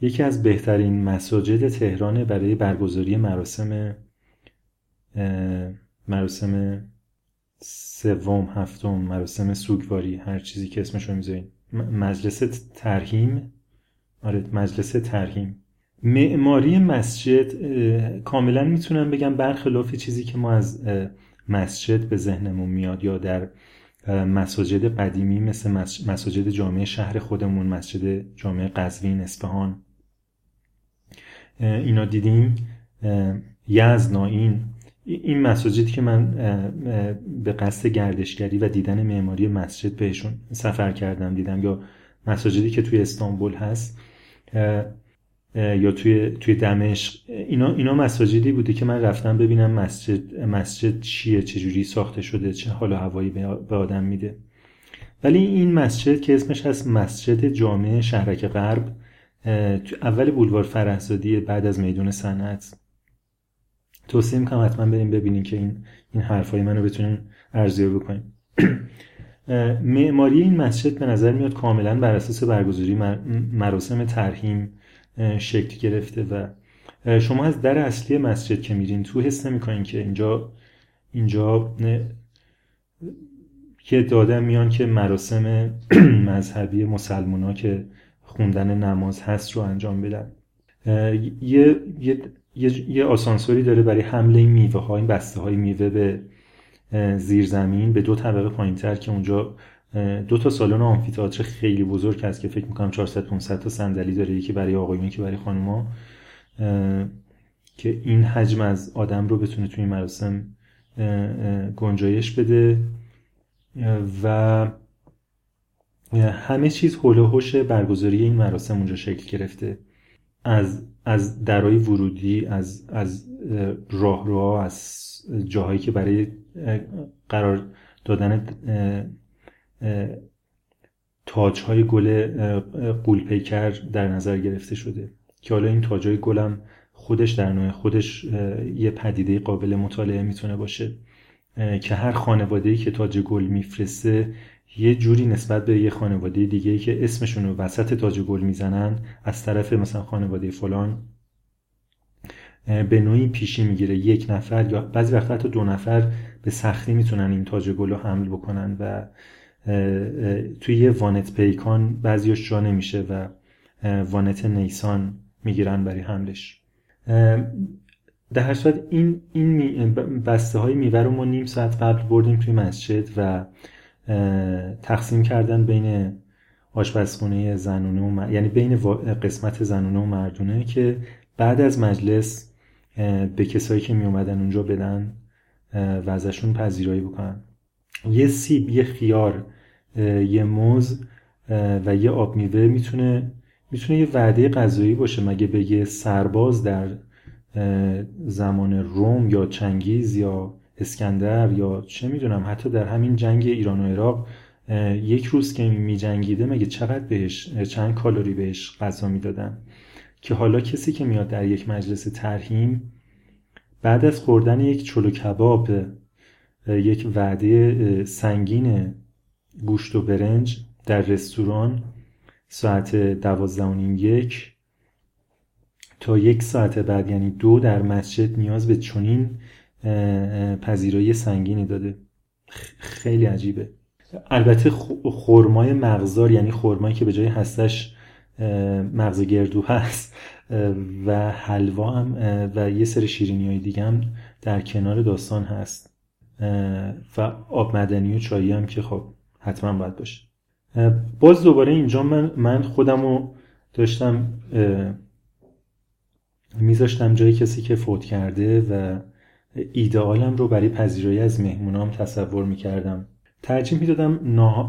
یکی از بهترین مساجد تهران برای برگزاری مراسم مراسم سوم هفتم مراسم سوگواری هر چیزی که اسمش رو می‌ذارین مجلس ترهیم آره مجلس ترهیم معماری مسجد کاملا می‌تونم بگم برخلاف چیزی که ما از مسجد به ذهنمون میاد یا در مساجد قدیمی مثل مساجد جامعه شهر خودمون مسجد جامعه قزوین اصفهان اینا دیدیم یزنا این این مساجدی که من به قصد گردشگری و دیدن معماری مسجد بهشون سفر کردم دیدم یا مساجدی که توی استانبول هست یا توی توی دمشق. اینا اینا مساجدی بوده که من رفتم ببینم مسجد مسجد چیه چجوری ساخته شده چه حال و هوایی به آدم میده. ولی این مسجد که اسمش هست مسجد جامع شهرک غرب تو اول بولوار فرهزادی بعد از میدون صنعت. توصیه می‌کنم حتما بریم ببینین که این این حرفای منو بتونین ارزیابی بکنین. معماری این مسجد به نظر میاد کاملا بر اساس برگزاری مراسم ترهیم شکل گرفته و شما از در اصلی مسجد که میرین تو حس نمی‌کنین که اینجا اینجا که دادن میان که مراسم مذهبی مسلمان که خوندن نماز هست رو انجام بدن. یه, یه, یه, آسانسوری داره برای حمله میوه ها این بسته های میوه به زیر زمین به دو طبقه پایین تر که اونجا دو تا سالن آمفیتئاتر خیلی بزرگ هست که فکر می‌کنم 400 500 تا صندلی داره یکی برای آقایون یکی برای خانوما که این حجم از آدم رو بتونه توی مراسم گنجایش بده. و همه چیز حول و برگزاری این مراسم اونجا شکل گرفته. از از درای ورودی از از راهروها از جاهایی که برای قرار دادن تاج های گل قولپیکر در نظر گرفته شده. که حالا این تاج های گلم خودش در نوع خودش یه پدیده قابل مطالعه می‌تونه باشه. که هر خانواده که تاج گل میفرسته یه جوری نسبت به یه خانواده دیگه که اسمشون رو وسط تاج گل می‌زنن از طرف مثلا خانواده فلان به نوعی پیشی می‌گیره. یک نفر یا بعضی وقتا حتی دو نفر به سختی می‌تونن این تاج گل رو حمل بکنن و توی یه وانت پیکان بعضیش جا نمیشه و وانت نیسان می‌گیرن برای حملش. در هر صورت این این بسته های میوه رو ما نیم ساعت قبل بردیم توی مسجد و تقسیم کردن بین آشپزخونه زنونه و یعنی بین قسمت زنونه و مردونه که بعد از مجلس به کسایی که می اومدن اونجا بدن و ازشون پذیرایی بکنن. یه سیب یه خیار یه موز و یه آب میوه می‌تونه می‌تونه یه وعده غذایی باشه. مگه بگه سرباز در زمان روم یا چنگیز یا اسکندر یا چه می‌دونم حتی در همین جنگ ایران و عراق یک روز که می جنگیده مگه چقدر بهش چند کالری بهش غذا می‌دادن؟ که حالا کسی که میاد در یک مجلس ترهیم بعد از خوردن یک چلو کباب یک وعده سنگین گوشت و برنج در رستوران ساعت دوازده یک تا یک ساعت بعد یعنی دو در مسجد نیاز به چنین پذیرایی سنگینی داده. خیلی عجیبه. البته خرمای مغزار یعنی خرمایی که به جای هستش مغز گردو هست و حلوا هم و یه سری شیرینی های دیگه هم در کنار داستان هست. و آب مدنی و چایی هم که خب حتما باید باشه. باز دوباره اینجا من, من خودم رو داشتم میذاشتم جای کسی که فوت کرده و ایدئالم رو برای پذیرایی از مهمونام تصور می‌کردم. ترجیح می‌دادم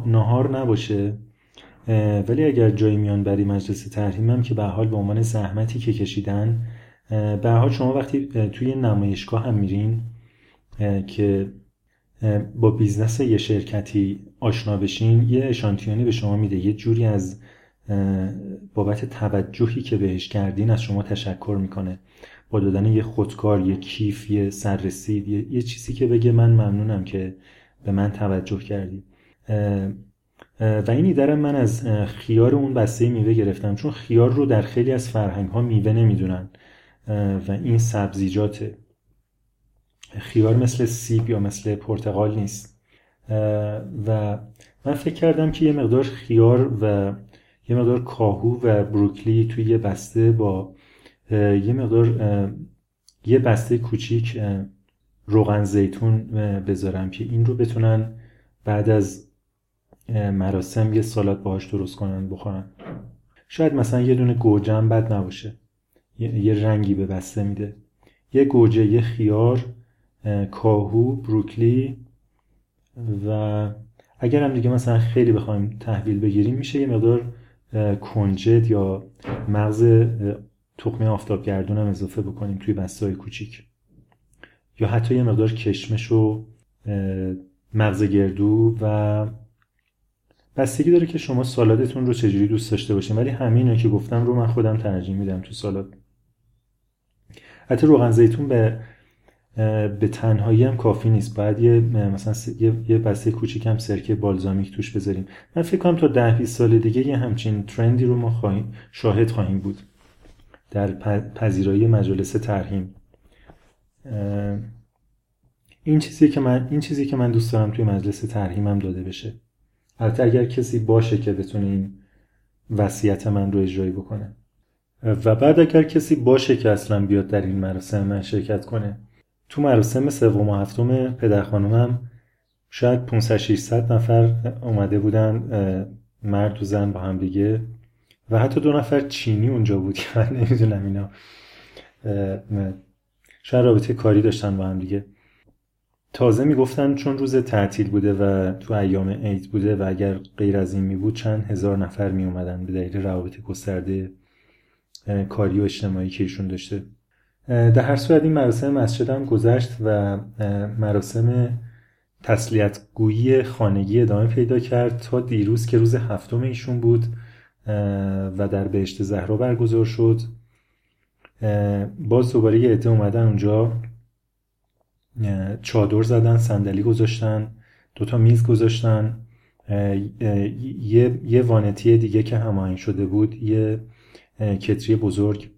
نهار نباشه ولی اگر جایی میان برای مجلس ترحیمم که به حال به عنوان زحمتی که کشیدن به حال شما وقتی توی نمایشگاه هم میرین که با business یه شرکتی آشنا بشین یه اشانتیونی به شما میده یه جوری از بابت توجهی که بهش کردین از شما تشکر می‌کنه. با دادن یه خودکار یه کیف یه سررسید یه،, یه چیزی که بگه من ممنونم که به من توجه کردی. و این ایدرم من از خیار اون بسته میوه گرفتم چون خیار رو در خیلی از فرهنگ ها میوه نمی‌دونن و این سبزیجاته. خیار مثل سیب یا مثل پرتقال نیست. و من فکر کردم که یه مقدار خیار و یه مقدار کاهو و بروکلی توی یه بسته با یه مقدار یه بسته کوچیک روغن زیتون بذارم که این رو بتونن بعد از مراسم یه سالات باهاش درست کنن بخورن. شاید مثلا یه دونه گوجه هم بد نباشه. یه رنگی به بسته میده. یه گوجه یه خیار کاهو بروکلی و اگر هم دیگه مثلا خیلی بخوایم تحویل بگیریم میشه یه مقدار کنجد یا مغز تخمه آفتاب گردون هم اضافه بکنیم توی بسته های کوچیک. یا حتی یه مقدار کشمش و مغز گردو و بستگی داره که شما سالادتون رو چجوری دوست داشته باشین. ولی همین که گفتم رو من خودم ترجیح میدم تو سالاد. حتی روغن زیتون به به تنهایی هم کافی نیست. باید یه مثلا یه بسته کوچیک هم سرکه بالزامیک توش بذاریم. من فکر کنم تا ده 20 سال دیگه یه همچین ترندی رو ما خواهیم شاهد خواهیم بود. در پذیرایی مجالس ترهیم. این چیزی که من این چیزی که من دوست دارم توی مجلس ترهیمم داده بشه. البته اگر کسی باشه که بتونه این وصیت من رو اجرایی بکنه. و بعد اگر کسی باشه که اصلا بیاد در این مراسم من شرکت کنه تو مراسم سوم و هفتم پدر خانومم شاید 500 600 نفر اومده بودن مرد و زن با هم دیگه و حتی دو نفر چینی اونجا بود که من نمی‌دونم اینا شاید رابطه کاری داشتن با هم دیگه. تازه می‌گفتن چون روز تعطیل بوده و تو ایام عید بوده و اگر غیر از این می بود چند هزار نفر می اومدن به دلیل روابط گسترده کاری و اجتماعی که ایشون داشته. در هر صورت این مراسم مسجد هم گذشت و مراسم تسلیت گویی خانگی ادامه پیدا کرد تا دیروز که روز هفتم ایشون بود و در بهشت زهرا برگزار شد. باز دوباره یه عده اومدن اونجا چادر زدن صندلی گذاشتن دوتا میز گذاشتن یه, یه وانتی دیگه که هماهنگ شده بود یه کتری بزرگ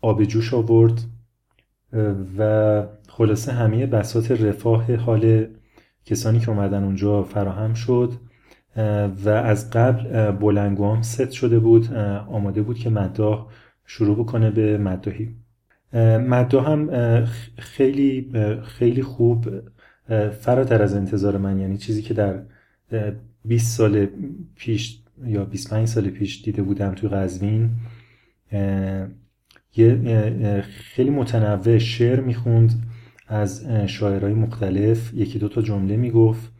آب جوش آورد و خلاصه همه بسات رفاه حال کسانی که اومدن اونجا فراهم شد و از قبل بلنگوام ست شده بود آماده بود که مداح شروع بکنه به مداحی. مداح هم خیلی خیلی خوب فراتر از انتظار من یعنی چیزی که در 20 سال پیش یا 25 سال پیش دیده بودم توی قزوین یه خیلی متنوع شعر می‌خوند از شاعرهای مختلف. یکی دو تا جمله می‌گفت.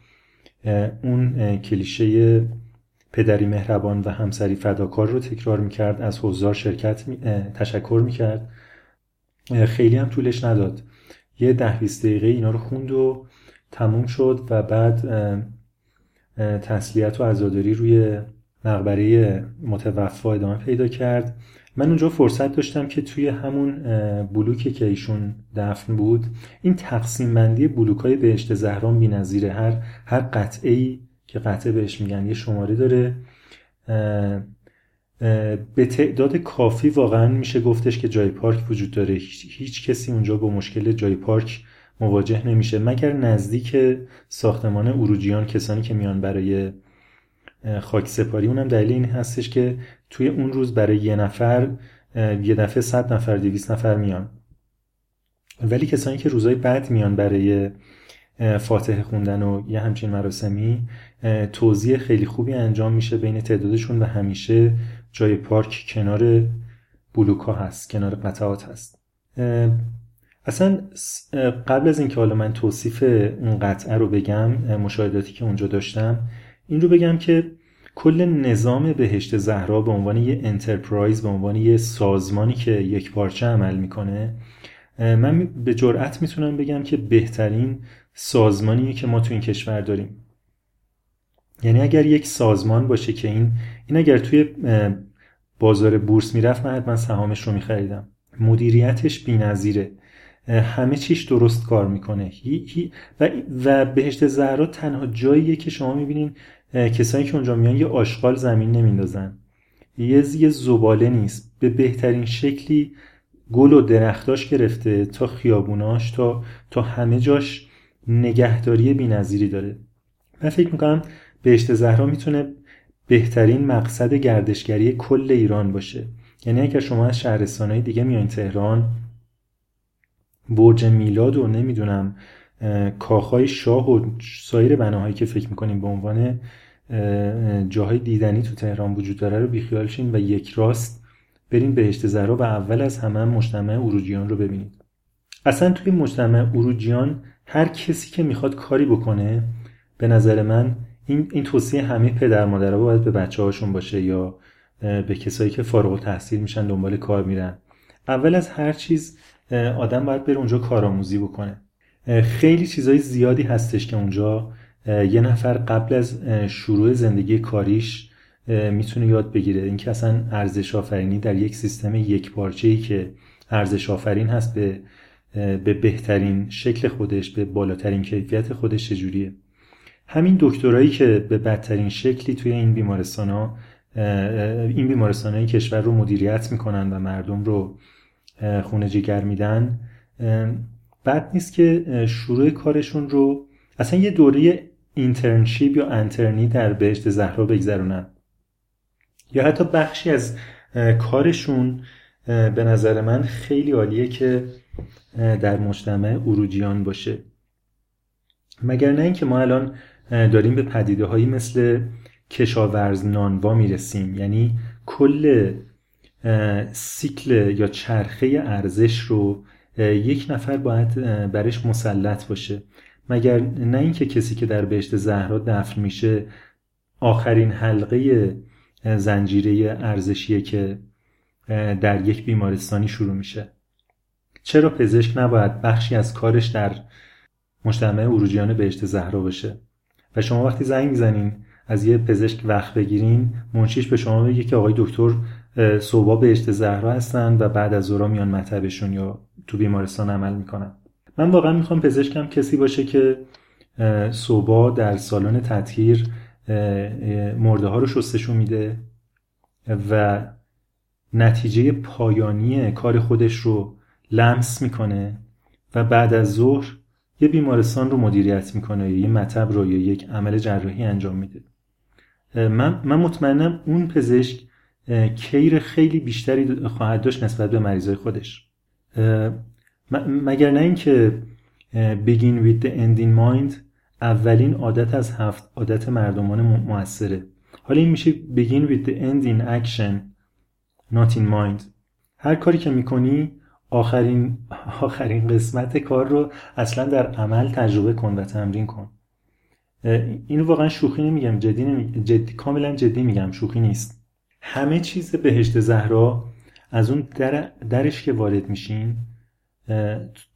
اون کلیشه پدری مهربان و همسری فداکار رو تکرار می‌کرد از حضار شرکت تشکر می‌کرد. خیلی هم طولش نداد. یه ده بیست دقیقه اینا رو خوند و تموم شد و بعد تسلیت و عزاداری روی مقبره متوفا ادامه پیدا کرد. من اونجا فرصت داشتم که توی همون بلوکی که ایشون دفن بود این تقسیم بندی بلوک های بهشت زهران بی نظیره هر هر قطعه ای که قطعه بهش میگن یه شماره داره. به تعداد کافی واقعا میشه گفتش که جای پارک وجود داره. هیچ کسی اونجا با مشکل جای پارک مواجه نمیشه. مگر نزدیک ساختمان اروجیان کسانی که میان برای خاک سپاری اونم دلیل این هستش که توی اون روز برای یه نفر یه دفعه صد نفر دویست نفر میان. ولی کسانی که روزای بعد میان برای فاتحه خوندن و یه همچین مراسمی توضیح خیلی خوبی انجام میشه بین تعدادشون و همیشه جای پارک کنار بلوکا هست کنار قطعات هست. اصلا قبل از اینکه حالا من توصیف اون قطعه رو بگم مشاهداتی که اونجا داشتم این رو بگم که کل نظام بهشت زهرا به عنوان یه انترپرایز به عنوان یه سازمانی که یک پارچه عمل می‌کنه من به جرأت می‌تونم بگم که بهترین سازمانیه که ما تو این کشور داریم. یعنی اگر یک سازمان باشه که این این اگر توی بازار بورس می‌رفت من حتما سهامش رو میخریدم. مدیریتش بی‌نظیره. همه چیش درست کار می‌کنه. و, و بهشت زهرا تنها جاییه که شما می‌بینین کسایی که اونجا میان یه آشغال زمین نمیندازن. یه یه زباله نیست. به بهترین شکلی گل و درختاش گرفته تا خیابوناش تا تا همه جاش نگهداری بی‌نظیری داره. من فکر می‌کنم بهشت زهرا می‌تونه بهترین مقصد گردشگری کل ایران باشه. یعنی اگر شما از شهرستانهای دیگه میایین تهران برج میلاد و نمی‌دونم کاخهای شاه و سایر بناهایی که فکر می‌کنیم به عنوان جاهای دیدنی تو تهران وجود داره رو بیخیال شین و یک راست برین بهشت زهرا و اول از همه مجتمع اروجیان رو ببینید اصلا توی مجتمع اروجیان هر کسی که می‌خواد کاری بکنه به نظر من این, این توصیه همه پدر مادرها باید به بچه هاشون باشه یا به کسایی که فارغ تحصیل میشن دنبال کار میرن. اول از هر چیز آدم باید بره اونجا کارآموزی بکنه. خیلی چیزای زیادی هستش که اونجا یه نفر قبل از شروع زندگی کاریش می‌تونه یاد بگیره. اینکه اصلا ارزش آفرینی در یک سیستم یک ای که ارزش آفرین هست به به بهترین شکل خودش به بالاترین کیفیت خودش چجوریه. همین دکترایی که به بدترین شکلی توی این بیمارستان این بیمارستان های کشور رو مدیریت می‌کنن و مردم رو خونه جگر میدن بد نیست که شروع کارشون رو اصلا یه دوره اینترنشیپ یا انترنی در بهشت زهرا بگذرونن. یا حتی بخشی از کارشون به نظر من خیلی عالیه که در مجتمع اروجیان باشه. مگر نه اینکه ما الان داریم به پدیده هایی مثل کشاورز نانوا می‌رسیم؟ یعنی کل سیکل یا چرخه ارزش رو یک نفر باید برش مسلط باشه. مگر نه اینکه کسی که در بهشت زهرا دفن میشه آخرین حلقه زنجیره ارزشیه که در یک بیمارستانی شروع میشه. چرا پزشک نباید بخشی از کارش در مجتمع اروجیان بهشت زهرا باشه؟ و شما وقتی زنگ می‌زنین از یه پزشک وقت بگیرین منشیش به شما بگه که آقای دکتر صبح بهشت زهرا هستن و بعد از ظهر میان مطبشون یا تو بیمارستان عمل می‌کنن. من واقعا می‌خوام پزشکم کسی باشه که صبح در سالن تطهیر مرده ها رو شستشون میده و نتیجه پایانی کار خودش رو لمس می‌کنه و بعد از ظهر یه بیمارستان رو مدیریت می‌کنه یا یه مطب رو یا یک عمل جراحی انجام میده. من, من مطمئنم اون پزشک کیر خیلی بیشتری خواهد داشت نسبت به مریضای خودش. مگر نه اینکه begin with the end in mind اولین عادت از هفت عادت مردمان موثره. حالا این میشه begin with the end in action not in mind. هر کاری که می‌کنی آخرین آخرین قسمت کار رو اصلا در عمل تجربه کن و تمرین کن. اینو واقعا شوخی نمیگم جدی, نمی... جدی کاملا جدی میگم شوخی نیست. همه چیز بهشت زهرا از اون در... درش که وارد میشین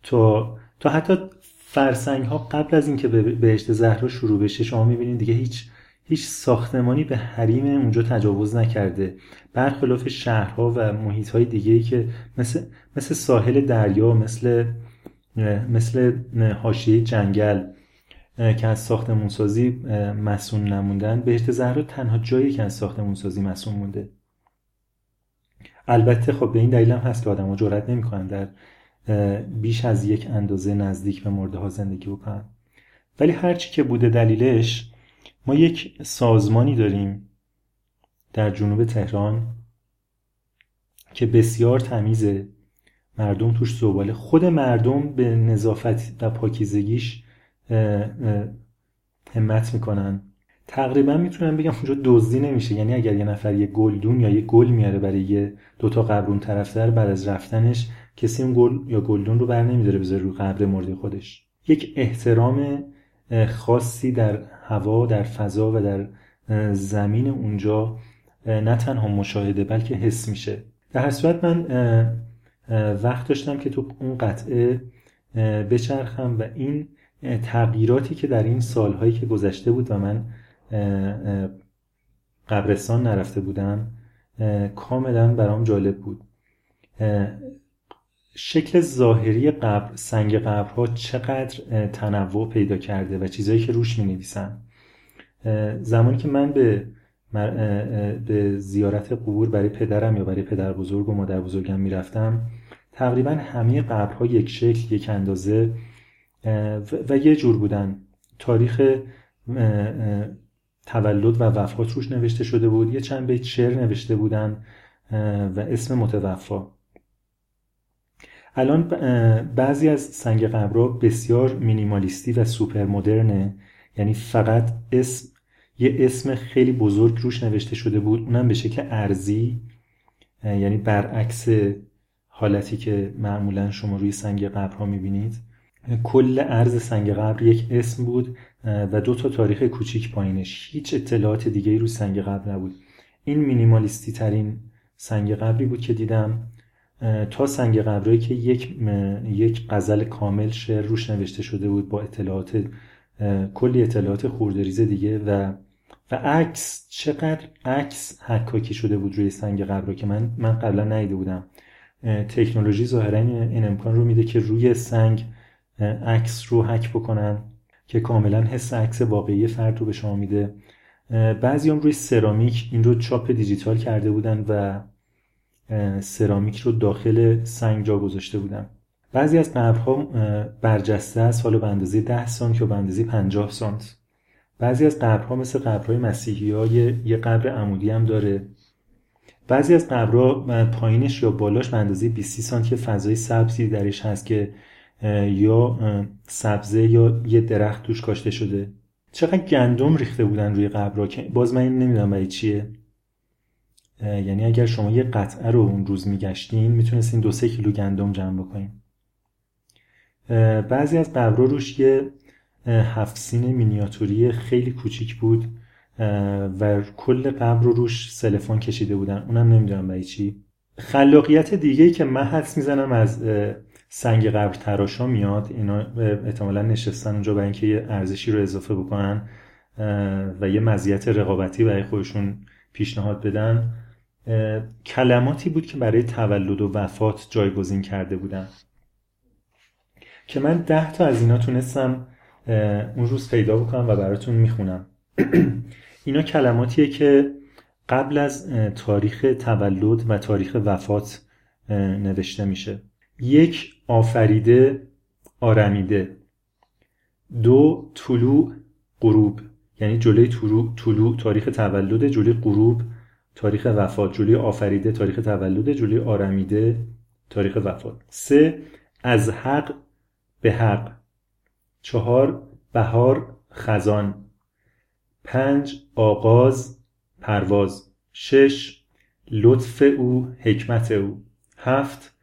تا تا حتی فرسنگ ها قبل از اینکه به بهشت زهرا شروع بشه شما می‌بینید دیگه هیچ هیچ ساختمانی به حریم اونجا تجاوز نکرده. برخلاف شهرها و محیط های دیگه که مثل, مثل ساحل دریا مثل مثل حاشیه جنگل. که از ساختمون سازی مسئول نموندن. بهشت زهرا تنها جایی که از ساختمون سازی مسئول مونده. البته خب به این دلیل هم هست که آدم ها جرات در بیش از یک اندازه نزدیک به مرده ها زندگی بکنن. ولی هرچی که بوده دلیلش ما یک سازمانی داریم در جنوب تهران که بسیار تمیزه. مردم توش زباله. خود مردم به نظافت و پاکیزگیش همت می‌کنن. تقریبا می‌تونم بگم اونجا دزدی نمیشه. یعنی اگر یه نفر یه گلدون یا یه گل میاره برای یه دوتا قبرون طرفتر بعد از رفتنش کسی اون گل یا گلدون رو بر نمیداره بذاره رو قبر مرده خودش. یک احترام خاصی در هوا در فضا و در زمین اونجا نه تنها مشاهده بلکه حس میشه. در هر صورت من وقت داشتم که تو اون قطعه بچرخم و این تغییراتی که در این سالهایی که گذشته بود و من قبرستان نرفته بودم کاملا برام جالب بود. شکل ظاهری قبر سنگ قبرها چقدر تنوع پیدا کرده و چیزهایی که روش می نویسن زمانی که من به به زیارت قبور برای پدرم یا برای پدر بزرگ و مادر بزرگم می‌رفتم تقریبا همه قبرها یک شکل یک اندازه و یه جور بودن. تاریخ تولد و وفات روش نوشته شده بود. یه چند بیت شعر نوشته بودن و اسم متوفا. الان بعضی از سنگ قبرها بسیار مینیمالیستی و سوپر مدرنه یعنی فقط اسم یه اسم خیلی بزرگ روش نوشته شده بود. اونم به شکل ارزی یعنی برعکس حالتی که معمولا شما روی سنگ قبرها می‌بینید. کل ارز سنگ قبر یک اسم بود و دو تا تاریخ کوچیک پایینش. هیچ اطلاعات دیگه رو سنگ قبر نبود. این مینیمالیستی ترین سنگ قبری بود که دیدم. تا سنگ قبرهایی که یک یک غزل کامل شعر روش نوشته شده بود با اطلاعات کلی اطلاعات خوردریز دیگه و و عکس چقدر عکس حکاکی شده بود روی سنگ قبر که من من قبلا ندیده بودم. تکنولوژی ظاهرا این امکان رو میده که روی سنگ عکس رو حک بکنن که کاملا حس عکس واقعی فرد رو به شما میده. بعضی هم روی سرامیک این رو چاپ دیجیتال کرده بودن و سرامیک رو داخل سنگ جا گذاشته بودن. بعضی از قبرها برجسته است حالا به اندازه 10 سانت یا به اندازه 50 سانت. بعضی از قبرها مثل قبرهای مسیحی ها یه قبر عمودی هم داره. بعضی از قبرها پایینش یا بالاش به اندازه 20 سانتی فضای سبزی درش هست که یا سبزه یا یه درخت توش کاشته شده. چقدر گندم ریخته بودن روی قبرها که باز من این نمی‌دونم برای چیه. یعنی اگر شما یه قطعه رو اون روز میگشتین می‌تونستین دو سه کیلو گندم جمع بکنین. بعضی از قبرها روش یه هفت مینیاتوری خیلی کوچیک بود. و کل قبر رو روش سلفون کشیده بودن. اونم نمی‌دونم برای چی. خلاقیت دیگه که من حدس می‌زنم از سنگ قبر تراشا میاد اینا احتمالا نشستن اونجا برای اینکه یه ارزشی رو اضافه بکنن و یه مزیت رقابتی برای خودشون پیشنهاد بدن. کلماتی بود که برای تولد و وفات جایگزین کرده بودن. که من ده تا از اینا تونستم اون روز پیدا بکنم و براتون می‌خونم. اینا کلماتیه که قبل از تاریخ تولد و تاریخ وفات نوشته میشه. یک آفریده آرمیده. دو طلوع غروب یعنی جلوی طلوع تاریخ تولد جلوی غروب تاریخ وفات جلوی آفریده تاریخ تولد جلوی آرمیده تاریخ وفات. سه از حق به حق. چهار بهار خزان. پنج آغاز پرواز. شش لطف او حکمت او. هفت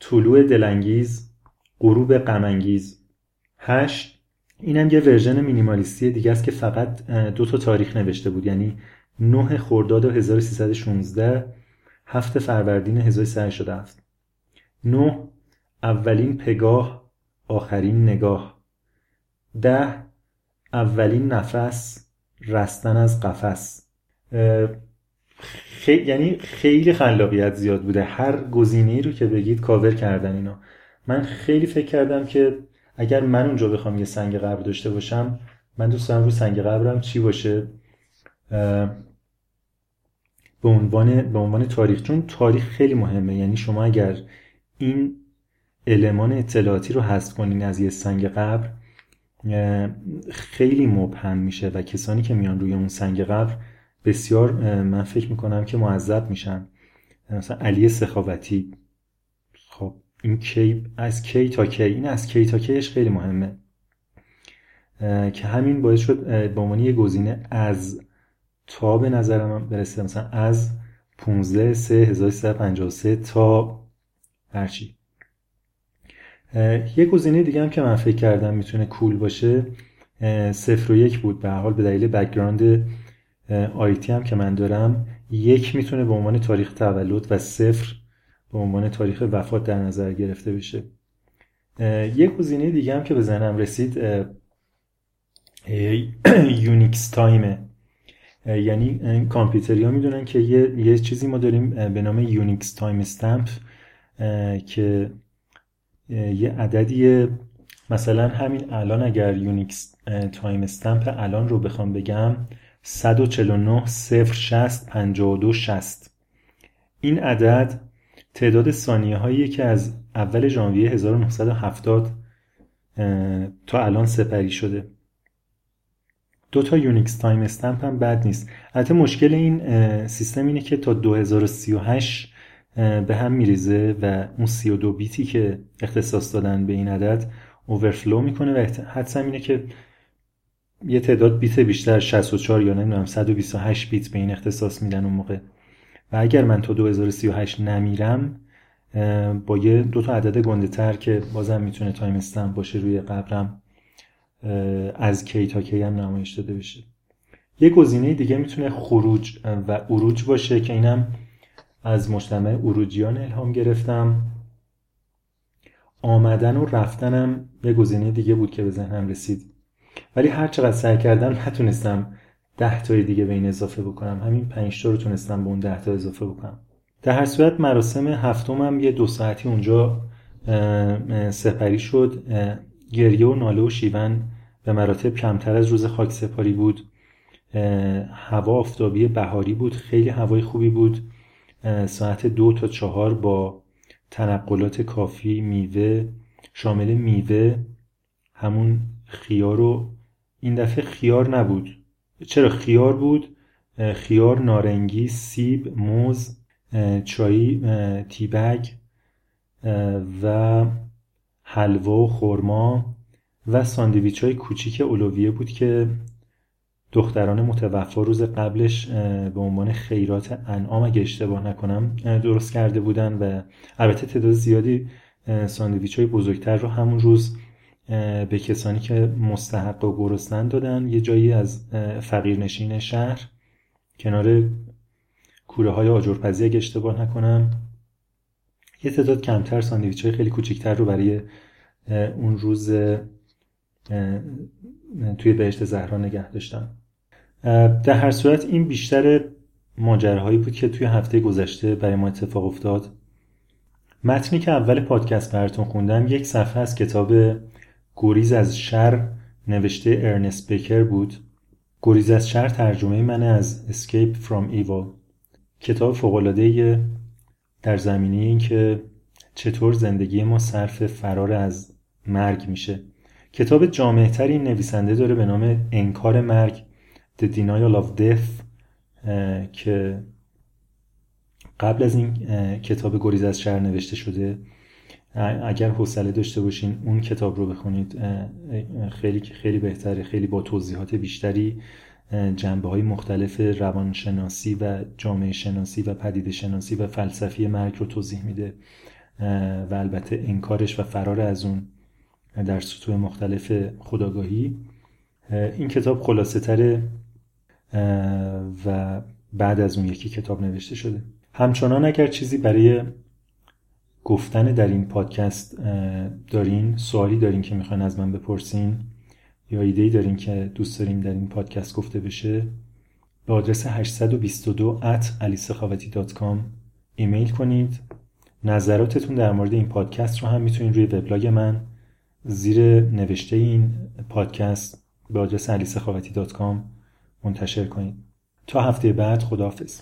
طلوع دلانگیز غروب غمانگیز. هشت اینم یه ورژن مینیمالیستی دیگه است که فقط دو تا تاریخ نوشته بود. یعنی 9 خرداد 1316 هفت فروردین 1387 9 اولین پگاه آخرین نگاه. ده اولین نفس رستن از قفس. خی... یعنی خیلی خلاقیت زیاد بوده. هر گزینه رو که بگید کاور کردن اینا. من خیلی فکر کردم که اگر من اونجا بخوام یه سنگ قبر داشته باشم من دوست دارم رو سنگ قبرم چی باشه؟ به عنوان به عنوان تاریخ. چون تاریخ خیلی مهمه. یعنی شما اگر این المان اطلاعاتی رو حذف کنین از یه سنگ قبر خیلی مبهم میشه و کسانی که میان روی اون سنگ قبر بسیار من فکر می‌کنم که معذب میشن. مثلا علی سخاوتی. خب این کی از کی تا کی؟ این از کی تا کیش خیلی مهمه. که همین باعث شد به عنوان یه گزینه از تا به نظرم برسه. مثلا از 15 3 1353 تا هرچی یه گزینه دیگه هم که من فکر کردم می‌تونه cool باشه صفر و یک بود. به حال به دلیل background IT هم که من دارم یک می‌تونه به عنوان تاریخ تولد و صفر به عنوان تاریخ وفات در نظر گرفته بشه. یک گزینه دیگه هم که به ذهنم رسید Unix time ه یعنی کامپیوتری ها می‌دونن که یه،, یه چیزی ما داریم به نام Unix timestamp که یه عددی مثلا همین الان اگر Unix timestamp الان رو بخوام بگم 149 0 60 52 60 این عدد تعداد ثانیه هایی که از اول ژانویه 1970 تا الان سپری شده. دو تا Unix timestamp هم بد نیست. البته مشکل این سیستم اینه که تا 2038 به هم میریزه و اون 32 بیتی که اختصاص دادن به این عدد overflow می‌کنه و حدسم اینه که یه تعداد بیت بیشتر 64 یا نمی‌دونم 128 بیت به این اختصاص میدن اون موقع. و اگر من تا 2038 نمیرم با یه دو تا عدد گنده تر که بازم می‌تونه تایم استمپ باشه روی قبرم از کی تا کی هم نمایش داده بشه. یه گزینه دیگه می‌تونه خروج و اروج باشه که اینم از مجتمع اروجیان الهام گرفتم. آمدن و رفتنم یه گزینه دیگه بود که به ذهنم رسید. ولی هر چقدر سعی کردم نتونستم ده تای دیگه به این اضافه بکنم. همین پنج تا رو تونستم به اون ده تا اضافه بکنم. در هر صورت مراسم هفتمم یه دو ساعتی اونجا سپری شد. گریه و ناله و شیون به مراتب کمتر از روز خاک سپاری بود. هوا آفتابی بهاری بود خیلی هوای خوبی بود. ساعت دو تا چهار با تنقلات کافی میوه شامل میوه همون خیار و این دفعه خیار نبود. چرا خیار بود؟ خیار نارنگی سیب موز چای تیبگ و حلوا و خرما و ساندویچ های کوچیک اولویه بود که دختران متوفا روز قبلش به عنوان خیرات انعام اگه اشتباه نکنم درست کرده بودن و البته تعداد زیادی ساندویچ های بزرگتر رو همون روز به کسانی که مستحق و گرسنن دادن. یه جایی از فقیرنشین شهر کنار کوره های آجرپزی اگه اشتباه نکنم. یه تعداد کمتر ساندویچ های خیلی کوچیکتر رو برای اون روز توی بهشت زهرا نگه داشتم. در هر صورت این بیشتر ماجراهایی بود که توی هفته گذشته برای ما اتفاق افتاد. متنی که اول پادکست براتون خوندم یک صفحه از کتاب گریز از شر نوشته ارنست بکر بود. گریز از شر ترجمه من از Escape from Evil. کتاب فوقلاده در زمینه این که چطور زندگی ما صرف فرار از مرگ میشه. کتاب جامعتری نویسنده داره به نام انکار مرگ The Denial of Death که قبل از این کتاب گریز از شهر نوشته شده. اگر حوصله داشته باشین اون کتاب رو بخونید خیلی خیلی بهتره خیلی با توضیحات بیشتری جنبه های مختلف روانشناسی و جامعه شناسی و پدید شناسی و فلسفی مرگ رو توضیح میده. و البته انکارش و فرار از اون در سطوح مختلف خداگاهی این کتاب خلاصه تره و بعد از اون یکی کتاب نوشته شده. همچنان اگر چیزی برای گفتن در این پادکست دارین؟ سوالی دارین که می‌خواین از من بپرسین؟ یا ایده دارین که دوست داریم در این پادکست گفته بشه؟ به آدرس 822 at ایمیل کنید. نظراتتون در مورد این پادکست رو هم می‌تونید روی وبلاگ من زیر نوشته این پادکست به آدرس علیسخاوتی منتشر کنید. تا هفته بعد خداحافظ.